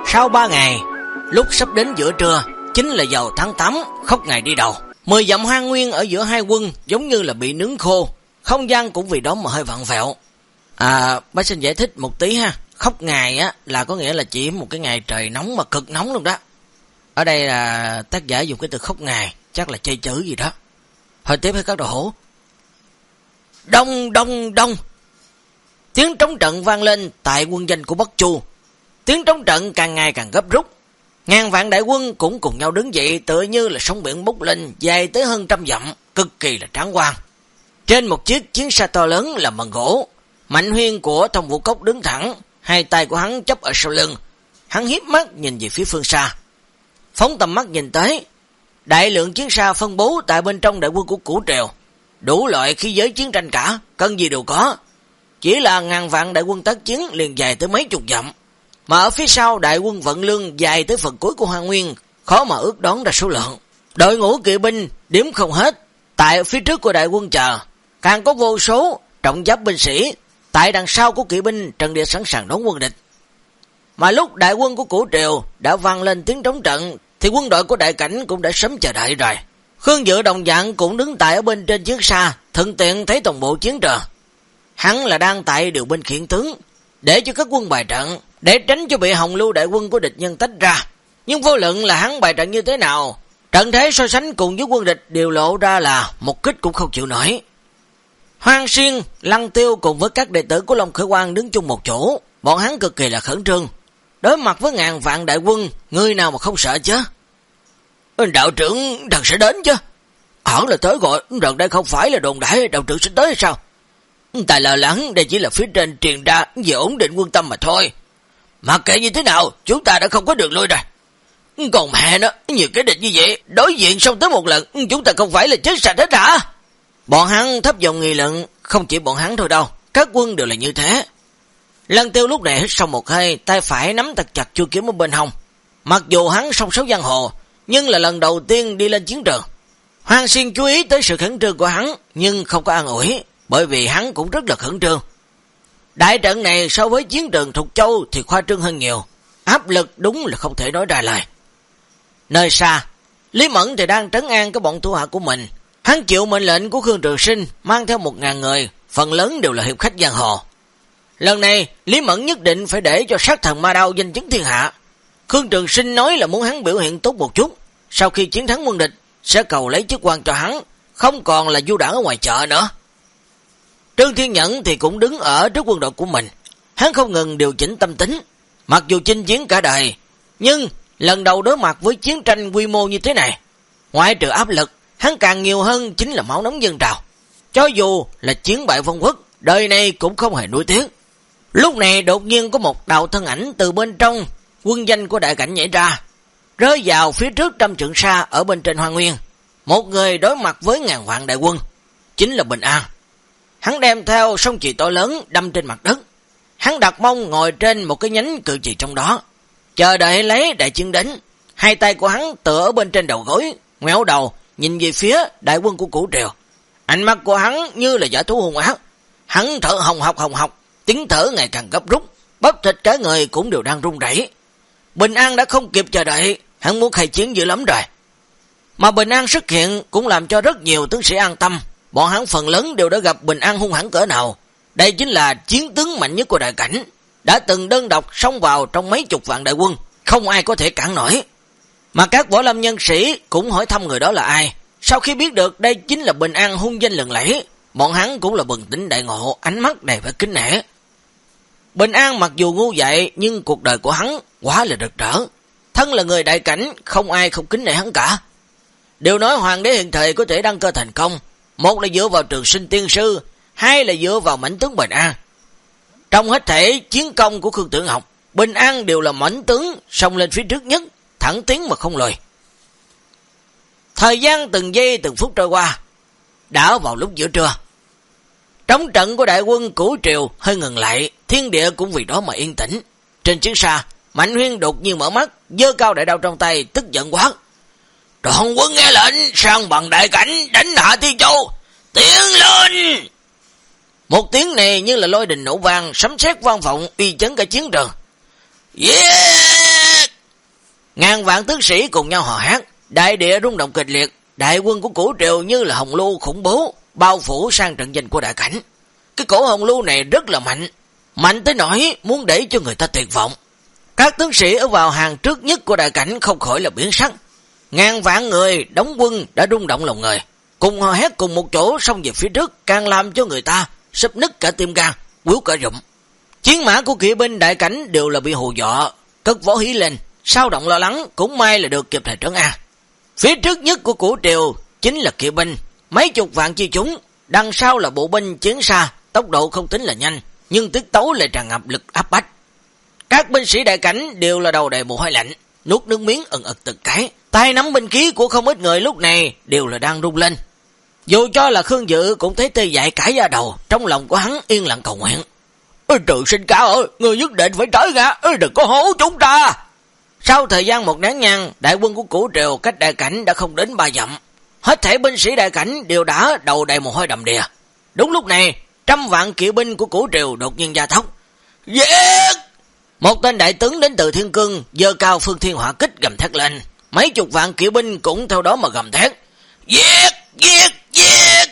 Sau ba ngày, lúc sắp đến giữa trưa, chính là vào tháng 8, khóc ngày đi đầu. Mười dặm hoang nguyên ở giữa hai quân giống như là bị nướng khô, không gian cũng vì đó mà hơi vặn vẹo. À, bác xin giải thích một tí ha. Khóc ngày á là có nghĩa là chỉ một cái ngày trời nóng mà cực nóng luôn đó. Ở đây là tác giả dùng cái từ khóc ngày, chắc là chơi chữ gì đó. Hồi tiếp với các đồ hổ. Đông, đông, đông. Tiếng trống trận vang lên tại quân danh của Bắc Chu. Tiếng trống trận càng ngày càng gấp rút. Ngàn vạn đại quân cũng cùng nhau đứng dậy tựa như là sóng biển bốc lên dài tới hơn trăm dặm, cực kỳ là tráng quan. Trên một chiếc chiến xa to lớn là bằng gỗ, mạnh huyên của thông vũ cốc đứng thẳng, hai tay của hắn chấp ở sau lưng. Hắn hiếp mắt nhìn về phía phương xa. Phóng tầm mắt nhìn tới, đại lượng chiến xa phân bố tại bên trong đại quân của củ triều Đủ loại khí giới chiến tranh cả, cần gì đều có. Chỉ là ngàn vạn đại quân tác chiến liền dài tới mấy chục dặm. Mà ở phía sau đại quân vận lương dài tới phần cuối của hoàng Nguyên, khó mà ước đoán ra số lượng. Đội ngũ kỵ binh điểm không hết, tại phía trước của đại quân chờ, càng có vô số trọng giáp binh sĩ, tại đằng sau của kỵ binh trận địa sẵn sàng đón quân địch. Mà lúc đại quân của Củ Triều đã vang lên tiếng trống trận, thì quân đội của đại cảnh cũng đã sớm chờ đợi rồi. Khương Dự đồng dạng cũng đứng tại ở bên trên chiến xa, thuận tiện thấy toàn bộ chiến trường. Hắn là đang tại điều binh khiển tướng, để cho các quân bài trận, để tránh cho bị hồng lưu đại quân của địch nhân tách ra. Nhưng vô luận là hắn bài trận như thế nào, trận thế so sánh cùng với quân địch đều lộ ra là một kích cũng không chịu nổi. Hoang Xuyên, Lăng Tiêu cùng với các đệ tử của Long Khởi Quang đứng chung một chỗ, bọn hắn cực kỳ là khẩn trương. Đối mặt với ngàn vạn đại quân, người nào mà không sợ chứ? Đạo trưởng đằng sẽ đến chứ? Hẳn là tới gọi, đợt đây không phải là đồn đại đạo trưởng sẽ tới hay sao? Tại lo lắng đây chỉ là phía trên truyền ra về ổn định quân tâm mà thôi. Mà kệ như thế nào, chúng ta đã không có đường lui rồi. Còn mẹ nó, nhiều cái địch như vậy, đối diện xong tới một lần, chúng ta không phải là chết sạch hết hả? Bọn hắn thấp giọng nghị luận, không chỉ bọn hắn thôi đâu, các quân đều là như thế. Lăng tiêu lúc này hít sâu một hơi, tay phải nắm thật chặt chu kiếm ở bên hông. Mặc dù hắn song sáu giang hồ, nhưng là lần đầu tiên đi lên chiến trường. Hoàng Xuyên chú ý tới sự khẩn trương của hắn, nhưng không có an ủi, bởi vì hắn cũng rất là khẩn trương. Đại trận này so với chiến trường Thục Châu thì khoa trương hơn nhiều, áp lực đúng là không thể nói ra lời. Nơi xa, Lý Mẫn thì đang trấn an các bọn thủ hạ của mình. Hắn chịu mệnh lệnh của Khương Trường Sinh mang theo một ngàn người, phần lớn đều là hiệp khách giang hồ. Lần này, Lý Mẫn nhất định phải để cho sát thần ma đao danh chứng thiên hạ. Khương Trường Sinh nói là muốn hắn biểu hiện tốt một chút, sau khi chiến thắng quân địch, sẽ cầu lấy chức quan cho hắn, không còn là du đảng ở ngoài chợ nữa. Trương Thiên Nhẫn thì cũng đứng ở trước quân đội của mình. Hắn không ngừng điều chỉnh tâm tính. Mặc dù chinh chiến cả đời, nhưng lần đầu đối mặt với chiến tranh quy mô như thế này, ngoại trừ áp lực, hắn càng nhiều hơn chính là máu nóng dân trào. Cho dù là chiến bại vong quốc, đời này cũng không hề nuối tiếc. Lúc này đột nhiên có một đạo thân ảnh từ bên trong quân danh của đại cảnh nhảy ra, rơi vào phía trước trăm trượng xa ở bên trên hoa nguyên. Một người đối mặt với ngàn hoàng đại quân, chính là Bình An. Hắn đem theo sông trì to lớn đâm trên mặt đất. Hắn đặt mông ngồi trên một cái nhánh cự trì trong đó, chờ đợi lấy đại chiến đến. Hai tay của hắn tựa ở bên trên đầu gối, ngoéo đầu, nhìn về phía đại quân của củ trèo. Ánh mắt của hắn như là giả thú hung ác. Hắn thở hồng học hồng học, tiếng thở ngày càng gấp rút, bắp thịt cả người cũng đều đang rung rẩy. Bình An đã không kịp chờ đợi, hắn muốn khai chiến dữ lắm rồi. Mà Bình An xuất hiện cũng làm cho rất nhiều tướng sĩ an tâm, bọn hắn phần lớn đều đã gặp Bình An hung hãn cỡ nào. Đây chính là chiến tướng mạnh nhất của đại cảnh, đã từng đơn độc xông vào trong mấy chục vạn đại quân, không ai có thể cản nổi. Mà các võ lâm nhân sĩ cũng hỏi thăm người đó là ai. Sau khi biết được đây chính là Bình An hung danh lừng lẫy, bọn hắn cũng là bừng tỉnh đại ngộ, ánh mắt đầy vẻ kính nể. Bình An mặc dù ngu dại nhưng cuộc đời của hắn quá là rực rỡ. Thân là người đại cảnh, không ai không kính nể hắn cả. Điều nói hoàng đế hiện thời có thể đăng cơ thành công. Một là dựa vào trường sinh tiên sư, hai là dựa vào mảnh tướng Bình An. Trong hết thể chiến công của Khương Tử Ngọc, Bình An đều là mảnh tướng xông lên phía trước nhất, thẳng tiến mà không lùi. Thời gian từng giây từng phút trôi qua, đã vào lúc giữa trưa. Trống trận của đại quân cửu triều hơi ngừng lại, thiên địa cũng vì đó mà yên tĩnh. Trên chiến xa, Mạnh Huyên đột nhiên mở mắt, dơ cao đại đao trong tay, tức giận quá. Đoàn quân nghe lệnh, sang bằng đại cảnh, đánh hạ Thiên Châu, tiến lên! Một tiếng này như là lôi đình nổ vang, sấm sét vang vọng, uy chấn cả chiến trường. Yeah! Ngàn vạn tướng sĩ cùng nhau hò hát, đại địa rung động kịch liệt, đại quân của cổ triều như là hồng lưu khủng bố, bao phủ sang trận danh của đại cảnh. Cái cổ hồng lưu này rất là mạnh, mạnh tới nỗi muốn để cho người ta tuyệt vọng. Các tướng sĩ ở vào hàng trước nhất của đại cảnh không khỏi là biến sắc. Ngàn vạn người đóng quân đã rung động lòng người, cùng hò hét cùng một chỗ xong về phía trước càng làm cho người ta sụp nứt cả tim gan, quýu cả rụm. Chiến mã của kỵ binh đại cảnh đều là bị hù dọ, cất võ hí lên, sao động lo lắng cũng may là được kịp thời trấn a Phía trước nhất của củ triều chính là kỵ binh, mấy chục vạn chi chúng, đằng sau là bộ binh chiến xa, tốc độ không tính là nhanh, nhưng tiết tấu lại tràn ngập lực áp bách. Các binh sĩ đại cảnh đều là đầu đầy mồ hôi lạnh, nuốt nước miếng ẩn ực từng cái, tay nắm binh khí của không ít người lúc này đều là đang rung lên. Dù cho là Khương Dự cũng thấy tê dại cả da đầu, trong lòng của hắn yên lặng cầu nguyện. Ê, trừ sinh ca ơi, người nhất định phải tới ra, ơi đừng có hố chúng ta. Sau thời gian một nén nhăn, đại quân của củ triều cách đại cảnh đã không đến ba dặm. Hết thể binh sĩ đại cảnh đều đã đầu đầy mồ hôi đầm đìa. Đúng lúc này, trăm vạn kỵ binh của củ triều đột nhiên gia tốc Giết! Một tên đại tướng đến từ thiên cương, dơ cao phương thiên hỏa kích gầm thét lên. Mấy chục vạn kỵ binh cũng theo đó mà gầm thét. Giết! Giết! Giết!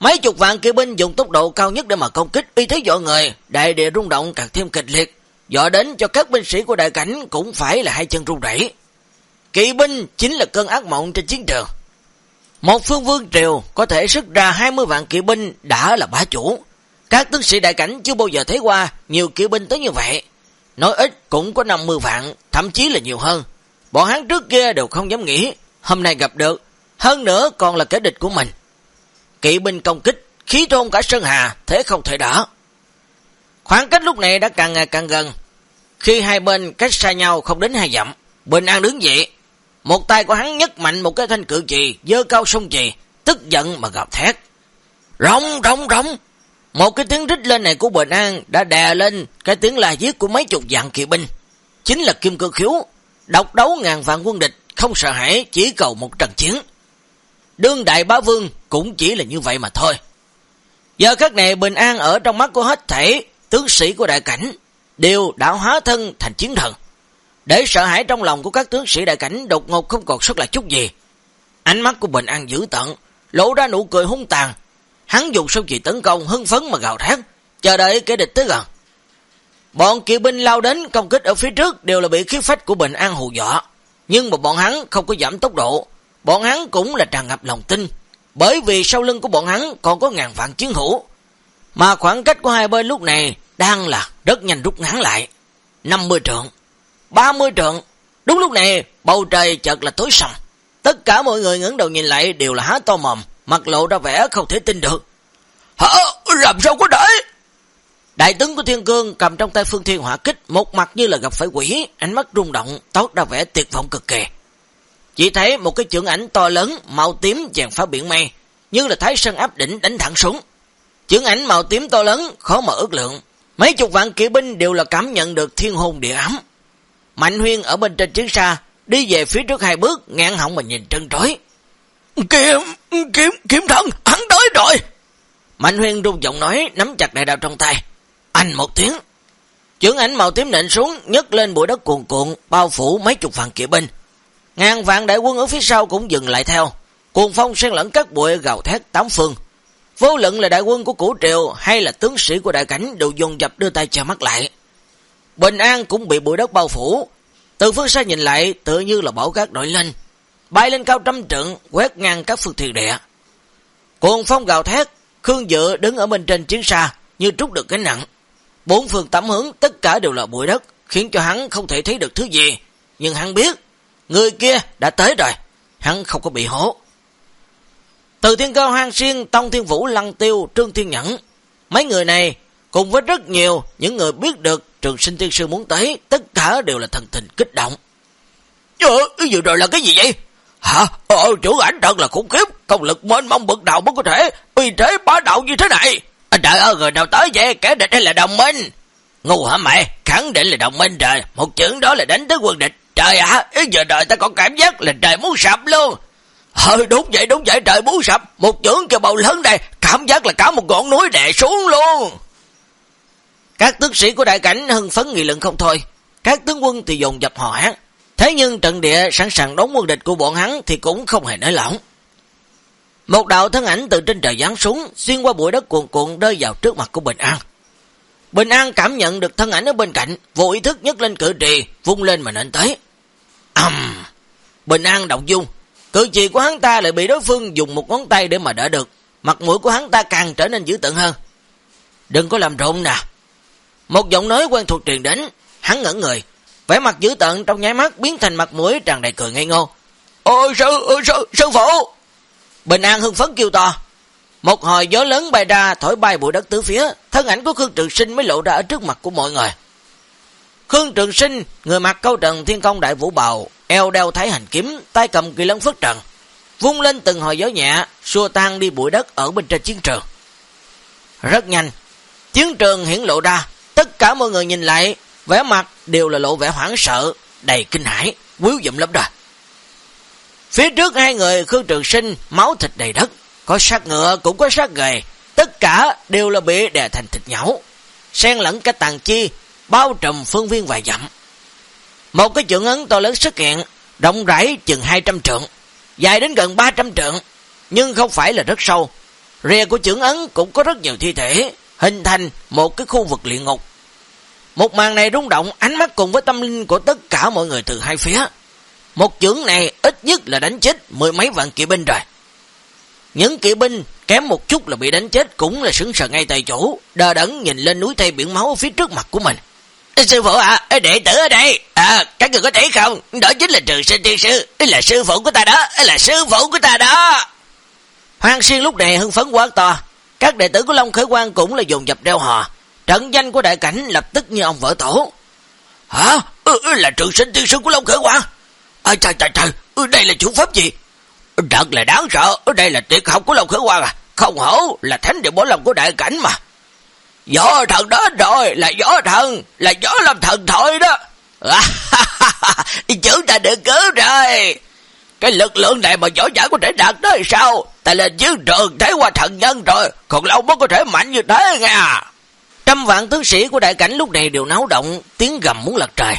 Mấy chục vạn kỵ binh dùng tốc độ cao nhất để mà công kích uy thế dọa người, đại địa rung động càng thêm kịch liệt, dọa đến cho các binh sĩ của đại cảnh cũng phải là hai chân run rẩy. Kỵ binh chính là cơn ác mộng trên chiến trường. Một phương vương triều có thể sức ra 20 vạn kỵ binh đã là bá chủ. Các tướng sĩ đại cảnh chưa bao giờ thấy qua nhiều kỵ binh tới như vậy. Nói ít cũng có 50 vạn, thậm chí là nhiều hơn. Bọn hắn trước kia đều không dám nghĩ, hôm nay gặp được, hơn nữa còn là kẻ địch của mình. Kỵ binh công kích, khí thôn cả Sơn Hà, thế không thể đỡ. Khoảng cách lúc này đã càng ngày càng gần. Khi hai bên cách xa nhau không đến hai dặm, Bình An đứng dậy, một tay của hắn nhấc mạnh một cái thanh cự trì, dơ cao sông trì, tức giận mà gào thét. Rống, rống, rống. Một cái tiếng rít lên này của Bình An đã đè lên cái tiếng la giết của mấy chục dạng kỵ binh. Chính là Kim Cương Khiếu, độc đấu ngàn vạn quân địch, không sợ hãi, chỉ cầu một trận chiến. Đương đại bá vương cũng chỉ là như vậy mà thôi. Giờ các này Bình An ở trong mắt của hết thể, tướng sĩ của đại cảnh, đều đã hóa thân thành chiến thần. Để sợ hãi trong lòng của các tướng sĩ đại cảnh đột ngột không còn xuất lại chút gì. Ánh mắt của Bình An dữ tận, lộ ra nụ cười hung tàn. Hắn dùng sâu chỉ tấn công hưng phấn mà gào thét, chờ đợi kẻ địch tới gần. Bọn kỵ binh lao đến công kích ở phía trước đều là bị khí phách của Bình An hù dọa. Nhưng mà bọn hắn không có giảm tốc độ. Bọn hắn cũng là tràn ngập lòng tin. Bởi vì sau lưng của bọn hắn còn có ngàn vạn chiến hữu. Mà khoảng cách của hai bên lúc này đang là rất nhanh rút ngắn lại. 50 trượng. 30 trượng. Đúng lúc này, bầu trời chợt là tối sầm. Tất cả mọi người ngẩng đầu nhìn lại đều là há to mồm, mặt lộ ra vẻ không thể tin được. Hả? làm sao có thể? Đại tướng của Thiên Cương cầm trong tay phương thiên hỏa kích, một mặt như là gặp phải quỷ, ánh mắt rung động, tốt ra vẻ tuyệt vọng cực kỳ. Chỉ thấy một cái chưởng ảnh to lớn, màu tím dàn phá biển mây, như là thái sơn áp đỉnh đánh thẳng xuống. Chưởng ảnh màu tím to lớn, khó mà ước lượng. Mấy chục vạn kỵ binh đều là cảm nhận được thiên hồn địa ám. Mạnh huyên ở bên trên chiến xa, đi về phía trước hai bước, ngạn họng mà nhìn trân trối. Kiếm, kiếm, kiếm thân, hắn tới rồi. Mạnh huyên rung giọng nói, nắm chặt đại đạo trong tay. Anh một tiếng. Chưởng ảnh màu tím nện xuống, nhấc lên bụi đất cuồn cuộn, bao phủ mấy chục vạn kỵ binh. Ngàn vạn đại quân ở phía sau cũng dừng lại theo. Cuồng phong xen lẫn các bụi gào thét tám phương. Vô luận là đại quân của củ triều hay là tướng sĩ của đại cảnh đều dồn dập đưa tay chờ mắt lại. Bình An cũng bị bụi đất bao phủ. Từ phương xa nhìn lại tự như là bão cát nổi lên. Bay lên cao trăm trượng, quét ngang các phương thiền địa. Cuồng phong gào thét, Khương Dự đứng ở bên trên chiến xa như trút được cái nặng. Bốn phương tắm hướng tất cả đều là bụi đất, khiến cho hắn không thể thấy được thứ gì. Nhưng hắn biết, người kia đã tới rồi, hắn không có bị hố. Từ thiên cơ hoang xuyên, Tông Thiên Vũ, Lăng Tiêu, Trương Thiên Nhẫn, mấy người này cùng với rất nhiều những người biết được trường sinh tiên sư muốn tới, tất cả đều là thần tình kích động. Ờ, vừa rồi là cái gì vậy? Hả? Ờ, chủ ảnh thật là khủng khiếp, công lực mênh mông bực đầu mới có thể uy thế bá đạo như thế này. À, trời ơi, người nào tới vậy? Kẻ địch hay là đồng minh? Ngu hả mẹ? Khẳng định là đồng minh trời. Một chữ đó là đánh tới quân địch. Trời ạ, à, giờ đời ta có cảm giác là trời muốn sập luôn. Ờ, đúng vậy, đúng vậy, trời muốn sập. Một chưởng kêu bầu lớn đây, cảm giác là cả một ngọn núi đè xuống luôn. Các tướng sĩ của đại cảnh hưng phấn nghị luận không thôi. Các tướng quân thì dồn dập họ hát. Thế nhưng trận địa sẵn sàng đóng quân địch của bọn hắn thì cũng không hề nới lỏng. Một đạo thân ảnh từ trên trời giáng xuống, xuyên qua bụi đất cuồn cuộn rơi vào trước mặt của Bình An. Bình An cảm nhận được thân ảnh ở bên cạnh, vô ý thức nhấc lên cử trì, vung lên mà nện tới. Ầm! Um, Bình An động dung, cử chỉ của hắn ta lại bị đối phương dùng một ngón tay để mà đỡ được, mặt mũi của hắn ta càng trở nên dữ tận hơn. Đừng có làm rộn nè. Một giọng nói quen thuộc truyền đến, hắn ngẩn người, vẻ mặt dữ tận trong nháy mắt biến thành mặt mũi tràn đầy cười ngây ngô. Ôi sư, ôi sư, sư phụ! Bình An hưng phấn kêu to. Một hồi gió lớn bay ra thổi bay bụi đất tứ phía, thân ảnh của Khương Trường Sinh mới lộ ra ở trước mặt của mọi người. Khương Trường Sinh, người mặc câu trần thiên công đại vũ bào, eo đeo thái hành kiếm, tay cầm kỳ lân phất trần, vung lên từng hồi gió nhẹ, xua tan đi bụi đất ở bên trên chiến trường. Rất nhanh, chiến trường hiển lộ ra, tất cả mọi người nhìn lại, vẻ mặt đều là lộ vẻ hoảng sợ, đầy kinh hãi, quýu dụm lắm rồi. Phía trước hai người Khương Trường Sinh máu thịt đầy đất, có sát ngựa cũng có sát gầy, tất cả đều là bị đè thành thịt nhão, xen lẫn cái tàn chi, bao trùm phương viên vài dặm. Một cái trường ấn to lớn xuất hiện, rộng rãi chừng 200 trượng, dài đến gần 300 trượng, nhưng không phải là rất sâu. Rìa của trưởng ấn cũng có rất nhiều thi thể, hình thành một cái khu vực luyện ngục. Một màn này rung động ánh mắt cùng với tâm linh của tất cả mọi người từ hai phía. Một chưởng này ít nhất là đánh chết mười mấy vạn kỵ binh rồi. Những kỵ binh kém một chút là bị đánh chết cũng là sững sờ ngay tại chỗ, đờ đẫn nhìn lên núi thay biển máu phía trước mặt của mình. Sư phụ ạ, à, đệ tử ở đây, à, các người có thấy không? Đó chính là trường sinh tiên sư, là sư phụ của ta đó, là sư phụ của ta đó. Hoàng Xuyên lúc này hưng phấn quá to, các đệ tử của Long Khởi Quang cũng là dồn dập đeo hò. Trận danh của đại cảnh lập tức như ông vỡ tổ. Hả? Ừ, ừ là trường sinh tiên sư của Long Khởi Quang? À, trời trời trời, ừ, đây là chủ pháp gì? Thật là đáng sợ, ừ, đây là tuyệt học của Long Khởi Quang à, không hổ là thánh địa bổ lòng của đại cảnh mà. Gió thần đó rồi, là gió thần, là gió làm thần thôi đó. Chúng ta được cứu rồi. Cái lực lượng này mà giỏi giả có thể đạt tới sao? Ta lên chiến trường thấy qua thần nhân rồi, còn lâu mới có thể mạnh như thế nha. À. Trăm vạn tướng sĩ của đại cảnh lúc này đều náo động, tiếng gầm muốn lật trời.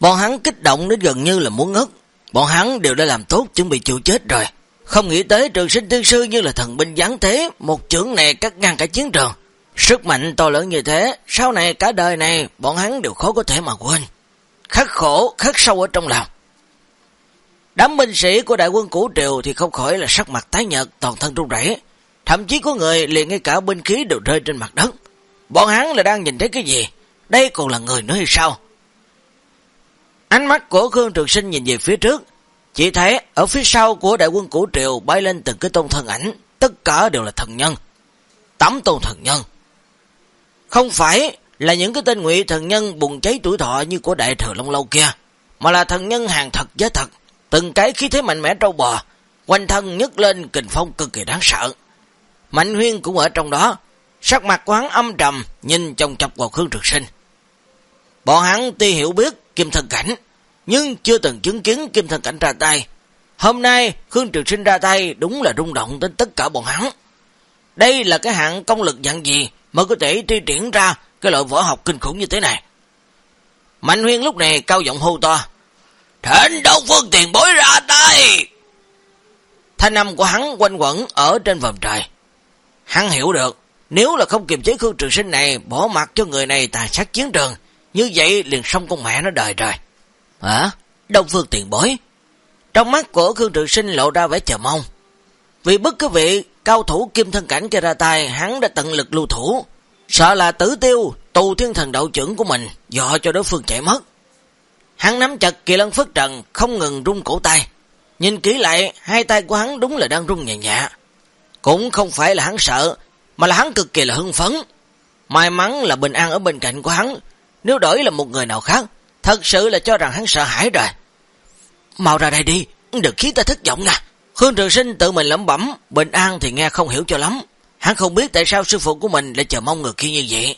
Bọn hắn kích động đến gần như là muốn ngất. Bọn hắn đều đã làm tốt chuẩn bị chịu chết rồi. Không nghĩ tới trường sinh tiên sư như là thần binh giáng thế, một chưởng này cắt ngang cả chiến trường. Sức mạnh to lớn như thế, sau này cả đời này bọn hắn đều khó có thể mà quên. Khắc khổ, khắc sâu ở trong lòng. Đám binh sĩ của đại quân cũ triều thì không khỏi là sắc mặt tái nhợt, toàn thân run rẩy. Thậm chí có người liền ngay cả binh khí đều rơi trên mặt đất. Bọn hắn là đang nhìn thấy cái gì? Đây còn là người nữa hay sao? Ánh mắt của Khương Trường Sinh nhìn về phía trước, chỉ thấy ở phía sau của đại quân cũ triều bay lên từng cái tôn thần ảnh, tất cả đều là thần nhân. Tấm tôn thần nhân, không phải là những cái tên ngụy thần nhân bùng cháy tuổi thọ như của đại thừa Long Lâu kia, mà là thần nhân hàng thật giá thật, từng cái khí thế mạnh mẽ trâu bò, quanh thân nhấc lên kình phong cực kỳ đáng sợ. Mạnh huyên cũng ở trong đó, sắc mặt của hắn âm trầm, nhìn chồng chọc vào Khương Trực Sinh. Bọn hắn tuy hiểu biết kim thần cảnh, nhưng chưa từng chứng kiến kim thần cảnh ra tay. Hôm nay, Khương Trực Sinh ra tay đúng là rung động đến tất cả bọn hắn. Đây là cái hạng công lực dạng gì mới có thể tri triển ra cái loại võ học kinh khủng như thế này. Mạnh huyên lúc này cao giọng hô to. Thịnh Đông Phương tiền bối ra tay! Thanh âm của hắn quanh quẩn ở trên vòm trời. Hắn hiểu được, nếu là không kiềm chế Khương Trường Sinh này, bỏ mặt cho người này tàn sát chiến trường, như vậy liền xong con mẹ nó đời rồi. Hả? Đông Phương tiền bối? Trong mắt của Khương Trường Sinh lộ ra vẻ chờ mong. Vì bất cứ vị cao thủ kim thân cảnh kia ra tay, hắn đã tận lực lưu thủ. Sợ là tử tiêu, tù thiên thần đạo trưởng của mình, dọ cho đối phương chạy mất. Hắn nắm chặt kỳ lân phất trần, không ngừng rung cổ tay. Nhìn kỹ lại, hai tay của hắn đúng là đang rung nhẹ nhẹ. Cũng không phải là hắn sợ, mà là hắn cực kỳ là hưng phấn. May mắn là bình an ở bên cạnh của hắn, nếu đổi là một người nào khác, thật sự là cho rằng hắn sợ hãi rồi. Mau ra đây đi, đừng khiến ta thất vọng nè. Khương Trường Sinh tự mình lẩm bẩm, bình an thì nghe không hiểu cho lắm. Hắn không biết tại sao sư phụ của mình lại chờ mong người kia như vậy.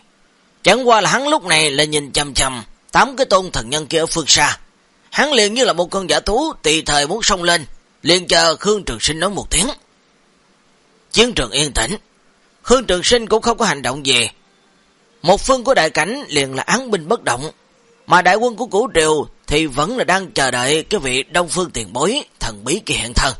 Chẳng qua là hắn lúc này là nhìn chầm chầm, tám cái tôn thần nhân kia ở phương xa. Hắn liền như là một con giả thú tùy thời muốn xông lên, liền chờ Khương Trường Sinh nói một tiếng. Chiến trường yên tĩnh, Khương Trường Sinh cũng không có hành động gì. Một phương của đại cảnh liền là án binh bất động, mà đại quân của Củ Triều thì vẫn là đang chờ đợi cái vị Đông Phương tiền bối thần bí kỳ hiện thân.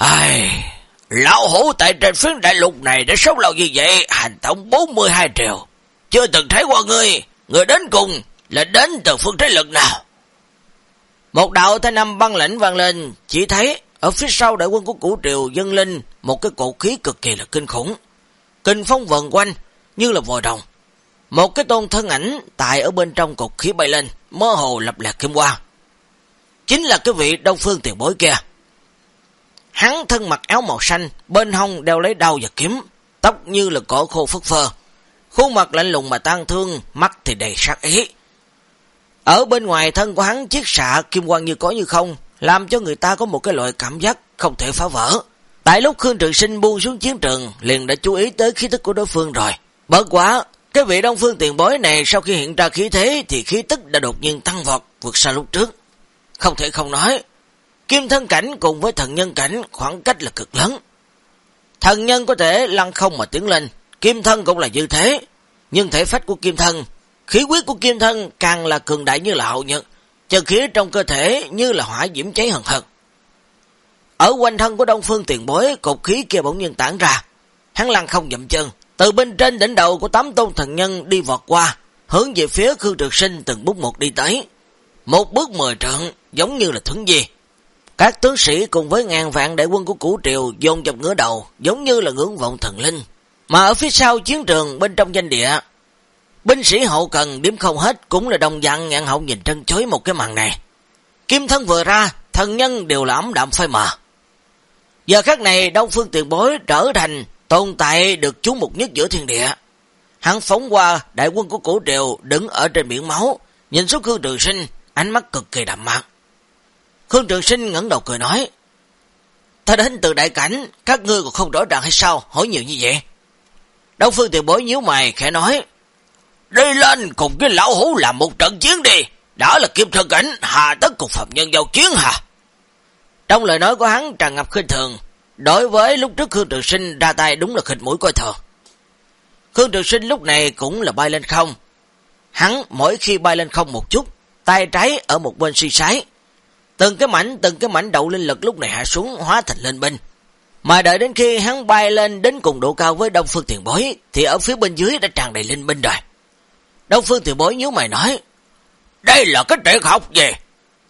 Ai... Lão hủ tại trên phiến đại lục này đã sống lâu như vậy, hành tổng 42 triệu. Chưa từng thấy qua ngươi người đến cùng là đến từ phương thế lực nào. Một đạo thanh âm băng lãnh vang lên, chỉ thấy ở phía sau đại quân của củ triều dân linh một cái cột khí cực kỳ là kinh khủng. Kinh phong vần quanh như là vòi đồng. Một cái tôn thân ảnh tại ở bên trong cột khí bay lên, mơ hồ lập lạc kim qua Chính là cái vị đông phương tiền bối kia. Hắn thân mặc áo màu xanh, bên hông đeo lấy đao và kiếm, tóc như là cỏ khô phất phơ. Khuôn mặt lạnh lùng mà tan thương, mắt thì đầy sát ý. Ở bên ngoài thân của hắn chiếc xạ kim quang như có như không, làm cho người ta có một cái loại cảm giác không thể phá vỡ. Tại lúc Khương Trường Sinh buông xuống chiến trường, liền đã chú ý tới khí tức của đối phương rồi. Bất quá, cái vị đông phương tiền bối này sau khi hiện ra khí thế thì khí tức đã đột nhiên tăng vọt vượt xa lúc trước. Không thể không nói, kim thân cảnh cùng với thần nhân cảnh khoảng cách là cực lớn. Thần nhân có thể lăn không mà tiến lên, kim thân cũng là như thế, nhưng thể phách của kim thân, khí huyết của kim thân càng là cường đại như là hậu nhật, chân khí trong cơ thể như là hỏa diễm cháy hần hật. Ở quanh thân của đông phương tiền bối, cột khí kia bỗng nhiên tản ra, hắn lăn không dậm chân, từ bên trên đỉnh đầu của tám tôn thần nhân đi vọt qua, hướng về phía Khương Trực Sinh từng bước một đi tới. Một bước mười trận, giống như là thứng gì. Các tướng sĩ cùng với ngàn vạn đại quân của củ triều dồn dập ngửa đầu, giống như là ngưỡng vọng thần linh. Mà ở phía sau chiến trường bên trong danh địa, binh sĩ hậu cần điểm không hết cũng là đồng dạng ngạn hậu nhìn trân chối một cái màn này. Kim thân vừa ra, thần nhân đều là ấm đạm phai mờ. Giờ khắc này Đông Phương Tiền Bối trở thành tồn tại được chú mục nhất giữa thiên địa. Hắn phóng qua đại quân của cổ triều đứng ở trên biển máu, nhìn xuống Khương Trường Sinh, ánh mắt cực kỳ đậm mặt. Khương Trường Sinh ngẩng đầu cười nói, Ta đến từ đại cảnh, các ngươi còn không rõ ràng hay sao, hỏi nhiều như vậy. Đông Phương Tiền Bối nhíu mày, khẽ nói, Đi lên cùng với lão hú làm một trận chiến đi, đã là kim thân cảnh, hà tất cùng phạm nhân giao chiến hả? Trong lời nói của hắn tràn ngập khinh thường, đối với lúc trước Khương Trường Sinh ra tay đúng là khịch mũi coi thường. Khương Trường Sinh lúc này cũng là bay lên không. Hắn mỗi khi bay lên không một chút, tay trái ở một bên suy sái. Từng cái mảnh, từng cái mảnh đậu linh lực lúc này hạ xuống hóa thành lên binh. Mà đợi đến khi hắn bay lên đến cùng độ cao với Đông Phương Tiền Bối, thì ở phía bên dưới đã tràn đầy linh binh rồi. Đông Phương Tiền Bối nhớ mày nói, đây là cái triệt học gì?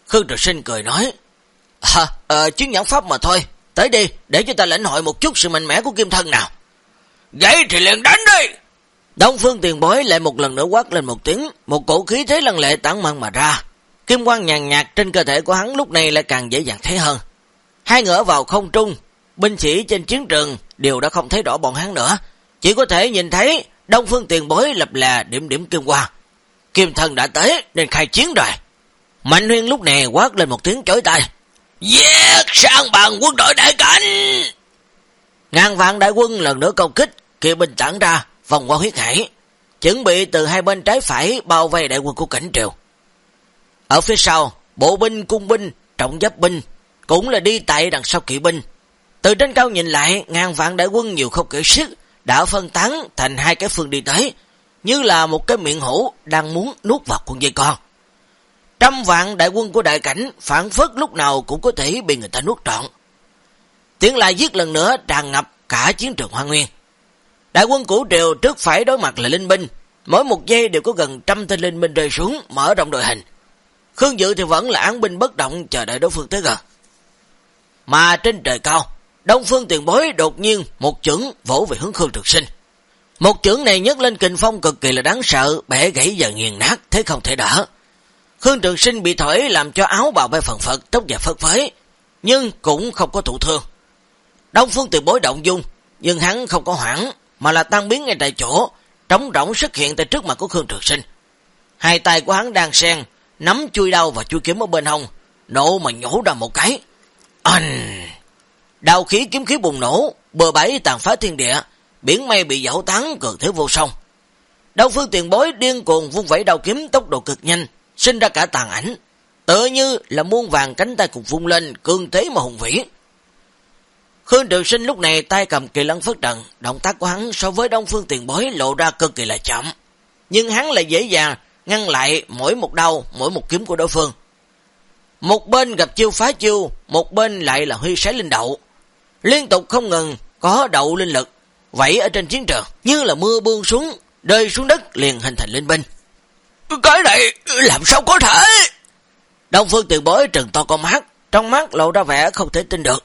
Khương Trực Sinh cười nói, à, à, chứng nhãn pháp mà thôi, tới đi, để cho ta lãnh hội một chút sự mạnh mẽ của kim thân nào. Vậy thì liền đánh đi! Đông Phương Tiền Bối lại một lần nữa quát lên một tiếng, một cổ khí thế lăng lệ tản măng mà ra. Kim quang nhàn nhạt trên cơ thể của hắn lúc này lại càng dễ dàng thấy hơn. Hai ngỡ vào không trung, binh sĩ trên chiến trường đều đã không thấy rõ bọn hắn nữa, chỉ có thể nhìn thấy Đông Phương tiền bối lập là điểm điểm kim quang. Kim thần đã tới nên khai chiến rồi. Mạnh huyên lúc này quát lên một tiếng chối tay. Giết sang bằng quân đội đại cảnh! Ngàn vạn đại quân lần nữa công kích, kia binh tản ra, vòng qua huyết hải, chuẩn bị từ hai bên trái phải bao vây đại quân của cảnh triều. Ở phía sau, bộ binh, cung binh, trọng giáp binh, cũng là đi tại đằng sau kỵ binh. Từ trên cao nhìn lại, ngàn vạn đại quân nhiều không kể sức, đã phân tán thành hai cái phương đi tới, như là một cái miệng hổ đang muốn nuốt vào quân dây con. Trăm vạn đại quân của đại cảnh phản phất lúc nào cũng có thể bị người ta nuốt trọn. Tiếng lại giết lần nữa tràn ngập cả chiến trường Hoa Nguyên. Đại quân cũ triều trước phải đối mặt là linh binh, mỗi một giây đều có gần trăm tên linh binh rơi xuống mở rộng đội hình. Khương Dự thì vẫn là án binh bất động chờ đợi đối phương tới gần. Mà trên trời cao, Đông Phương tiền bối đột nhiên một chưởng vỗ về hướng Khương Trực Sinh. Một chưởng này nhấc lên kình phong cực kỳ là đáng sợ, bẻ gãy và nghiền nát, thế không thể đỡ. Khương Trường Sinh bị thổi làm cho áo bào bay phần phật, tóc và phất phới, nhưng cũng không có thụ thương. Đông Phương tiền bối động dung, nhưng hắn không có hoảng, mà là tăng biến ngay tại chỗ, trống rỗng xuất hiện tại trước mặt của Khương Trường Sinh. Hai tay của hắn đang sen, nắm chui đau và chui kiếm ở bên hông, nổ mà nhổ ra một cái. Anh! Đào khí kiếm khí bùng nổ, bờ bãi tàn phá thiên địa, biển mây bị dẫu tán cực thế vô song. Đông phương tiền bối điên cuồng vung vẫy đào kiếm tốc độ cực nhanh, sinh ra cả tàn ảnh, tự như là muôn vàng cánh tay cùng vung lên, cương thế mà hùng vĩ. Khương Trường Sinh lúc này tay cầm kỳ lân phất trận, động tác của hắn so với Đông Phương Tiền Bối lộ ra cực kỳ là chậm, nhưng hắn lại dễ dàng ngăn lại mỗi một đau, mỗi một kiếm của đối phương. Một bên gặp chiêu phá chiêu, một bên lại là huy sái linh đậu. Liên tục không ngừng có đậu linh lực, vẫy ở trên chiến trường, như là mưa buông xuống, rơi xuống đất liền hình thành linh binh. Cái này làm sao có thể? Đông Phương Tiền Bối trừng to con mắt, trong mắt lộ ra vẻ không thể tin được.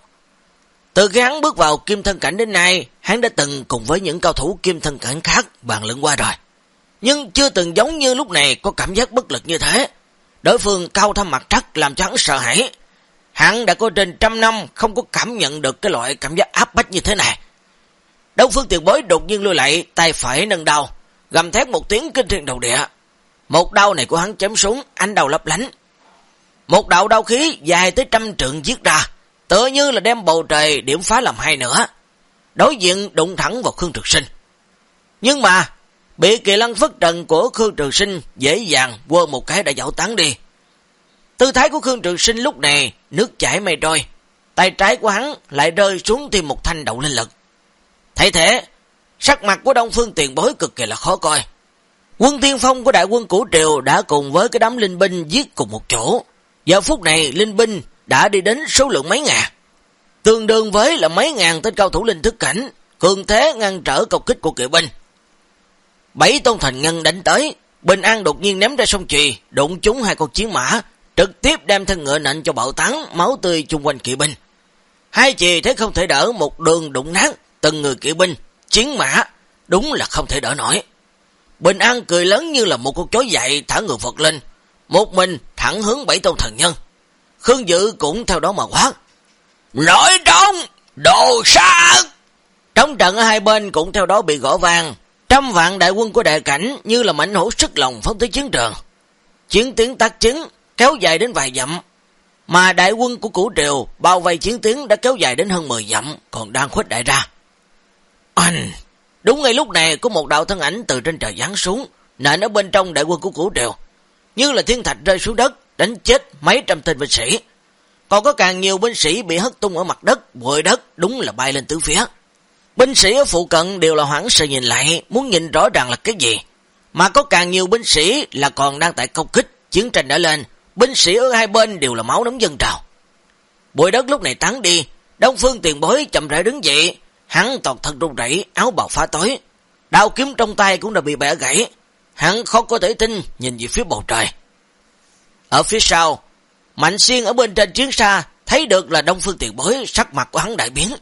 Từ khi hắn bước vào kim thân cảnh đến nay, hắn đã từng cùng với những cao thủ kim thân cảnh khác bàn luận qua rồi. Nhưng chưa từng giống như lúc này có cảm giác bất lực như thế. Đối phương cao thâm mặt trắc làm cho hắn sợ hãi. Hắn đã có trên trăm năm không có cảm nhận được cái loại cảm giác áp bách như thế này. Đông phương tiền bối đột nhiên lùi lại, tay phải nâng đau, gầm thét một tiếng kinh thiên đầu địa. Một đau này của hắn chém xuống, ánh đầu lấp lánh. Một đạo đau khí dài tới trăm trượng giết ra, tựa như là đem bầu trời điểm phá làm hai nữa. Đối diện đụng thẳng vào Khương Trực Sinh. Nhưng mà, bị kỳ lăng phất trần của Khương trường Sinh dễ dàng quơ một cái đã dạo tán đi. Tư thái của Khương trường Sinh lúc này nước chảy mây trôi, tay trái của hắn lại rơi xuống thêm một thanh đậu linh lực. Thấy thế, sắc mặt của Đông Phương tiền bối cực kỳ là khó coi. Quân tiên phong của đại quân củ triều đã cùng với cái đám linh binh giết cùng một chỗ. Giờ phút này linh binh đã đi đến số lượng mấy ngàn. Tương đương với là mấy ngàn tên cao thủ linh thức cảnh, cường thế ngăn trở công kích của kỵ binh. Bảy tôn thành ngân đánh tới, Bình An đột nhiên ném ra sông trì, đụng trúng hai con chiến mã, trực tiếp đem thân ngựa nện cho bạo tán, máu tươi chung quanh kỵ binh. Hai chì thấy không thể đỡ một đường đụng nát, từng người kỵ binh, chiến mã, đúng là không thể đỡ nổi. Bình An cười lớn như là một con chó dạy thả người phật lên, một mình thẳng hướng bảy tôn thần nhân. Khương Dự cũng theo đó mà quát. Nổi trống, đồ sát! Trong trận ở hai bên cũng theo đó bị gõ vàng Trăm vạn đại quân của đại cảnh như là mảnh hổ sức lòng phóng tới chiến trường. Chiến tiến tác chứng kéo dài đến vài dặm. Mà đại quân của củ triều bao vây chiến tiến đã kéo dài đến hơn 10 dặm, còn đang khuếch đại ra. Anh! Đúng ngay lúc này có một đạo thân ảnh từ trên trời giáng xuống, nện ở bên trong đại quân của củ triều. Như là thiên thạch rơi xuống đất, đánh chết mấy trăm tên binh sĩ. Còn có càng nhiều binh sĩ bị hất tung ở mặt đất, bụi đất đúng là bay lên tứ phía. Binh sĩ ở phụ cận đều là hoảng sợ nhìn lại, muốn nhìn rõ ràng là cái gì. Mà có càng nhiều binh sĩ là còn đang tại công kích, chiến tranh đã lên, binh sĩ ở hai bên đều là máu nóng dân trào. Bụi đất lúc này tán đi, Đông Phương tiền bối chậm rãi đứng dậy, hắn toàn thân run rẩy, áo bào phá tối, đao kiếm trong tay cũng đã bị bẻ gãy. Hắn khó có thể tin nhìn về phía bầu trời. Ở phía sau, Mạnh Xuyên ở bên trên chiến xa thấy được là Đông Phương tiền bối sắc mặt của hắn đại biến.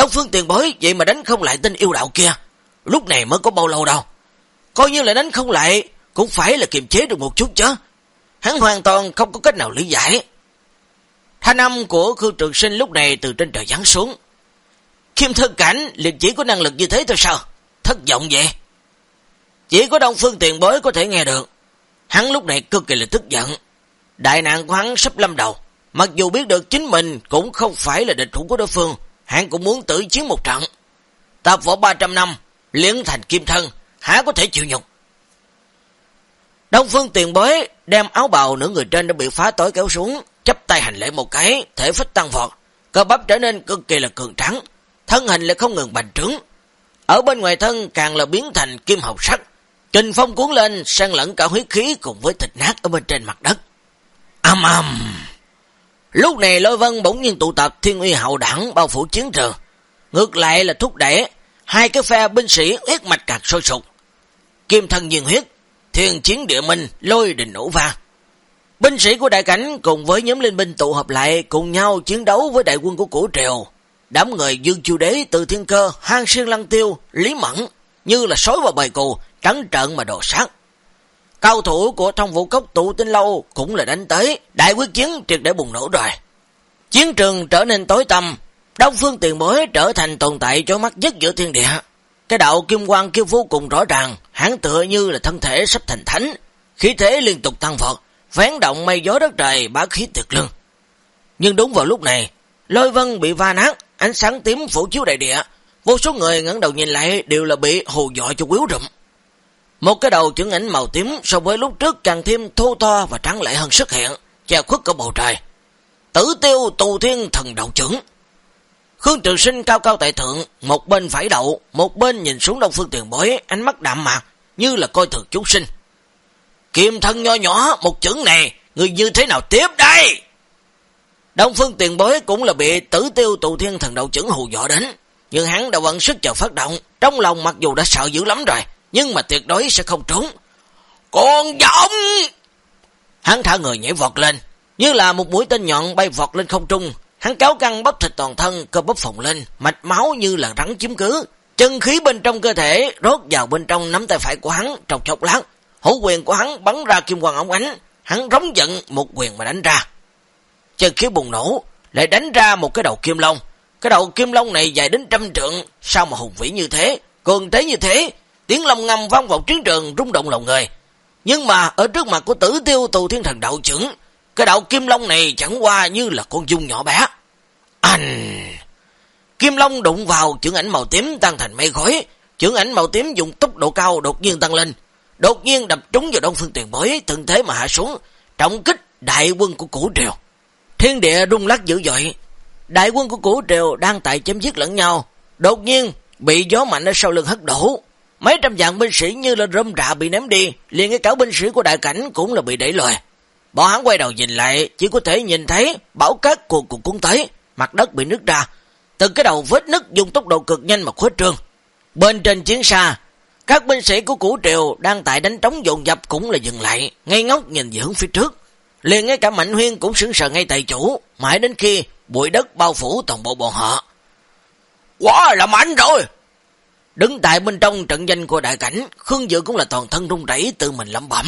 Đông Phương tiền bối vậy mà đánh không lại tên yêu đạo kia. Lúc này mới có bao lâu đâu. Coi như là đánh không lại, cũng phải là kiềm chế được một chút chứ. Hắn hoàn toàn không có cách nào lý giải. Thanh âm của Khương Trường Sinh lúc này từ trên trời giáng xuống. Kim thân cảnh liền chỉ có năng lực như thế thôi sao? thất vọng vậy? Chỉ có Đông Phương tiền bối có thể nghe được. Hắn lúc này cực kỳ là tức giận. Đại nạn của hắn sắp lâm đầu. Mặc dù biết được chính mình cũng không phải là địch thủ của đối phương, hắn cũng muốn tự chiến một trận. Tập võ 300 năm, liễn thành kim thân, há có thể chịu nhục. Đông Phương tiền bối đem áo bào nửa người trên đã bị phá tối kéo xuống, chấp tay hành lễ một cái, thể phách tăng vọt, cơ bắp trở nên cực kỳ là cường trắng, thân hình lại không ngừng bành trướng. Ở bên ngoài thân càng là biến thành kim học sắc, Trình phong cuốn lên, sang lẫn cả huyết khí cùng với thịt nát ở bên trên mặt đất. Âm âm! Lúc này lôi vân bỗng nhiên tụ tập thiên uy hậu đẳng bao phủ chiến trường. Ngược lại là thúc đẩy, hai cái phe binh sĩ huyết mạch cạc sôi sụt. Kim thân nhiên huyết, thiên chiến địa minh, lôi đình nổ va. Binh sĩ của đại cảnh cùng với nhóm linh binh tụ hợp lại cùng nhau chiến đấu với đại quân của cổ triều. Đám người dương chiêu đế từ thiên cơ, hang siêng lăng tiêu, lý mẫn, như là sói vào bầy cù, trắng trợn mà đồ sát. Cao thủ của thông vũ cốc tụ tinh lâu cũng là đánh tới, đại quyết chiến triệt để bùng nổ rồi. Chiến trường trở nên tối tăm, Đông phương tiền bối trở thành tồn tại cho mắt nhất giữa thiên địa. Cái đạo kim quang kêu vô cùng rõ ràng, hắn tựa như là thân thể sắp thành thánh, khí thế liên tục tăng vọt, vén động mây gió đất trời bá khí tuyệt lưng. Nhưng đúng vào lúc này, lôi vân bị va nát, ánh sáng tím phủ chiếu đại địa, vô số người ngẩng đầu nhìn lại đều là bị hù dọa cho quýu rụng một cái đầu trưởng ảnh màu tím so với lúc trước càng thêm thô to và trắng lệ hơn xuất hiện, che khuất cả bầu trời. Tử tiêu tù thiên thần đầu trưởng. Khương Trường Sinh cao cao tại thượng, một bên phải đậu, một bên nhìn xuống đông phương tiền bối, ánh mắt đạm mạc, như là coi thường chúng sinh. Kim thân nho nhỏ, một chữ này, người như thế nào tiếp đây? Đông phương tiền bối cũng là bị tử tiêu tù thiên thần đầu trưởng hù dọa đến, nhưng hắn đã vận sức chờ phát động, trong lòng mặc dù đã sợ dữ lắm rồi, nhưng mà tuyệt đối sẽ không trốn. Con giọng! Hắn thả người nhảy vọt lên, như là một mũi tên nhọn bay vọt lên không trung. Hắn kéo căng bắp thịt toàn thân, cơ bắp phồng lên, mạch máu như là rắn chiếm cứ. Chân khí bên trong cơ thể rót vào bên trong nắm tay phải của hắn trong chốc lát. hữu quyền của hắn bắn ra kim quang ống ánh, hắn rống giận một quyền mà đánh ra. Chân khí bùng nổ, lại đánh ra một cái đầu kim long. Cái đầu kim long này dài đến trăm trượng, sao mà hùng vĩ như thế, cường thế như thế, tiếng long ngâm vang vào chiến trường rung động lòng người. Nhưng mà ở trước mặt của tử tiêu tù thiên thần đạo trưởng, cái đạo kim long này chẳng qua như là con dung nhỏ bé. Anh! Kim long đụng vào trưởng ảnh màu tím tăng thành mây khói, trưởng ảnh màu tím dùng tốc độ cao đột nhiên tăng lên, đột nhiên đập trúng vào đông phương tiền bối, từng thế mà hạ xuống, trọng kích đại quân của củ triều. Thiên địa rung lắc dữ dội, đại quân của củ triều đang tại chém giết lẫn nhau, đột nhiên bị gió mạnh ở sau lưng hất đổ, Mấy trăm vạn binh sĩ như là rơm rạ bị ném đi, liền cái cả binh sĩ của đại cảnh cũng là bị đẩy lùi. Bọn hắn quay đầu nhìn lại, chỉ có thể nhìn thấy bão cát cuồn cuộn cuốn tới, mặt đất bị nứt ra. Từng cái đầu vết nứt dùng tốc độ cực nhanh mà khuếch trương. Bên trên chiến xa, các binh sĩ của củ triều đang tại đánh trống dồn dập cũng là dừng lại, ngay ngốc nhìn về hướng phía trước. Liền ngay cả Mạnh Huyên cũng sững sờ ngay tại chủ, mãi đến khi bụi đất bao phủ toàn bộ bọn họ. Quá là mạnh rồi! Đứng tại bên trong trận danh của đại cảnh, Khương Dự cũng là toàn thân rung rẩy tự mình lẩm bẩm.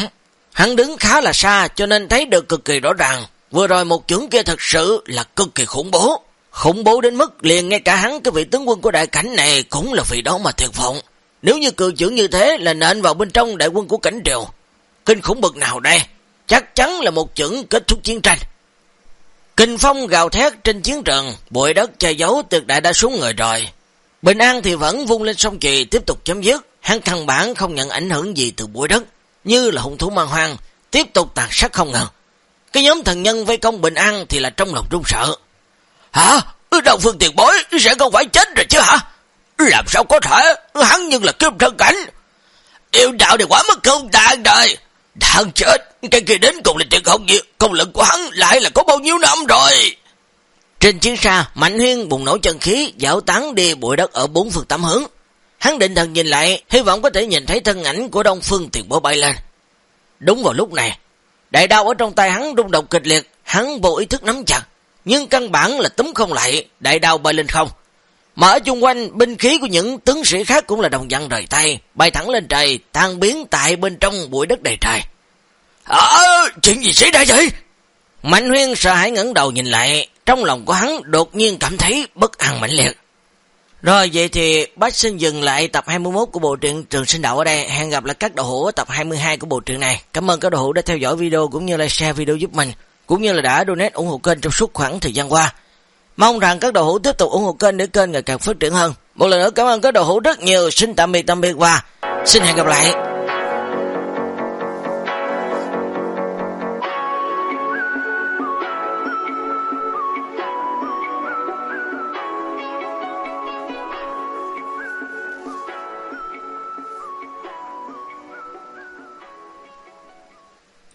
Hắn đứng khá là xa cho nên thấy được cực kỳ rõ ràng, vừa rồi một chưởng kia thật sự là cực kỳ khủng bố. Khủng bố đến mức liền ngay cả hắn cái vị tướng quân của đại cảnh này cũng là vì đó mà thiệt vọng. Nếu như cự chưởng như thế là nện vào bên trong đại quân của cảnh triều. Kinh khủng bực nào đây? Chắc chắn là một chưởng kết thúc chiến tranh. Kinh phong gào thét trên chiến trường, bụi đất che giấu tuyệt đại đã xuống người rồi. Bình An thì vẫn vung lên sông trì tiếp tục chấm dứt, hắn căn bản không nhận ảnh hưởng gì từ bụi đất, như là hung thú mang hoang, tiếp tục tàn sát không ngờ. Cái nhóm thần nhân vây công Bình An thì là trong lòng run sợ. Hả? Đồng phương tiền bối sẽ không phải chết rồi chứ hả? Làm sao có thể? Hắn nhưng là kim thân cảnh. Yêu đạo thì quá mất không tàn đời Đang chết, cái kia đến cùng là tiền không gì. Công lực của hắn lại là có bao nhiêu năm rồi. Trên chiến xa, Mạnh Huyên bùng nổ chân khí, dạo tán đi bụi đất ở bốn phương tám hướng. Hắn định thần nhìn lại, hy vọng có thể nhìn thấy thân ảnh của Đông Phương tiền bố bay lên. Đúng vào lúc này, đại đao ở trong tay hắn rung động kịch liệt, hắn vô ý thức nắm chặt, nhưng căn bản là túm không lại, đại đao bay lên không. Mà ở chung quanh, binh khí của những tướng sĩ khác cũng là đồng dặn rời tay, bay thẳng lên trời, tan biến tại bên trong bụi đất đầy trời. Ờ, chuyện gì xảy ra vậy? Mạnh huyên sợ hãi ngẩng đầu nhìn lại, trong lòng của hắn đột nhiên cảm thấy bất an mãnh liệt. Rồi vậy thì bác xin dừng lại tập 21 của bộ truyện Trường Sinh Đạo ở đây. Hẹn gặp lại các đồ hữu ở tập 22 của bộ truyện này. Cảm ơn các đồ hữu đã theo dõi video cũng như là share video giúp mình. Cũng như là đã donate ủng hộ kênh trong suốt khoảng thời gian qua. Mong rằng các đồ hữu tiếp tục ủng hộ kênh để kênh ngày càng phát triển hơn. Một lần nữa cảm ơn các đồ hữu rất nhiều. Xin tạm biệt tạm biệt và xin hẹn gặp lại.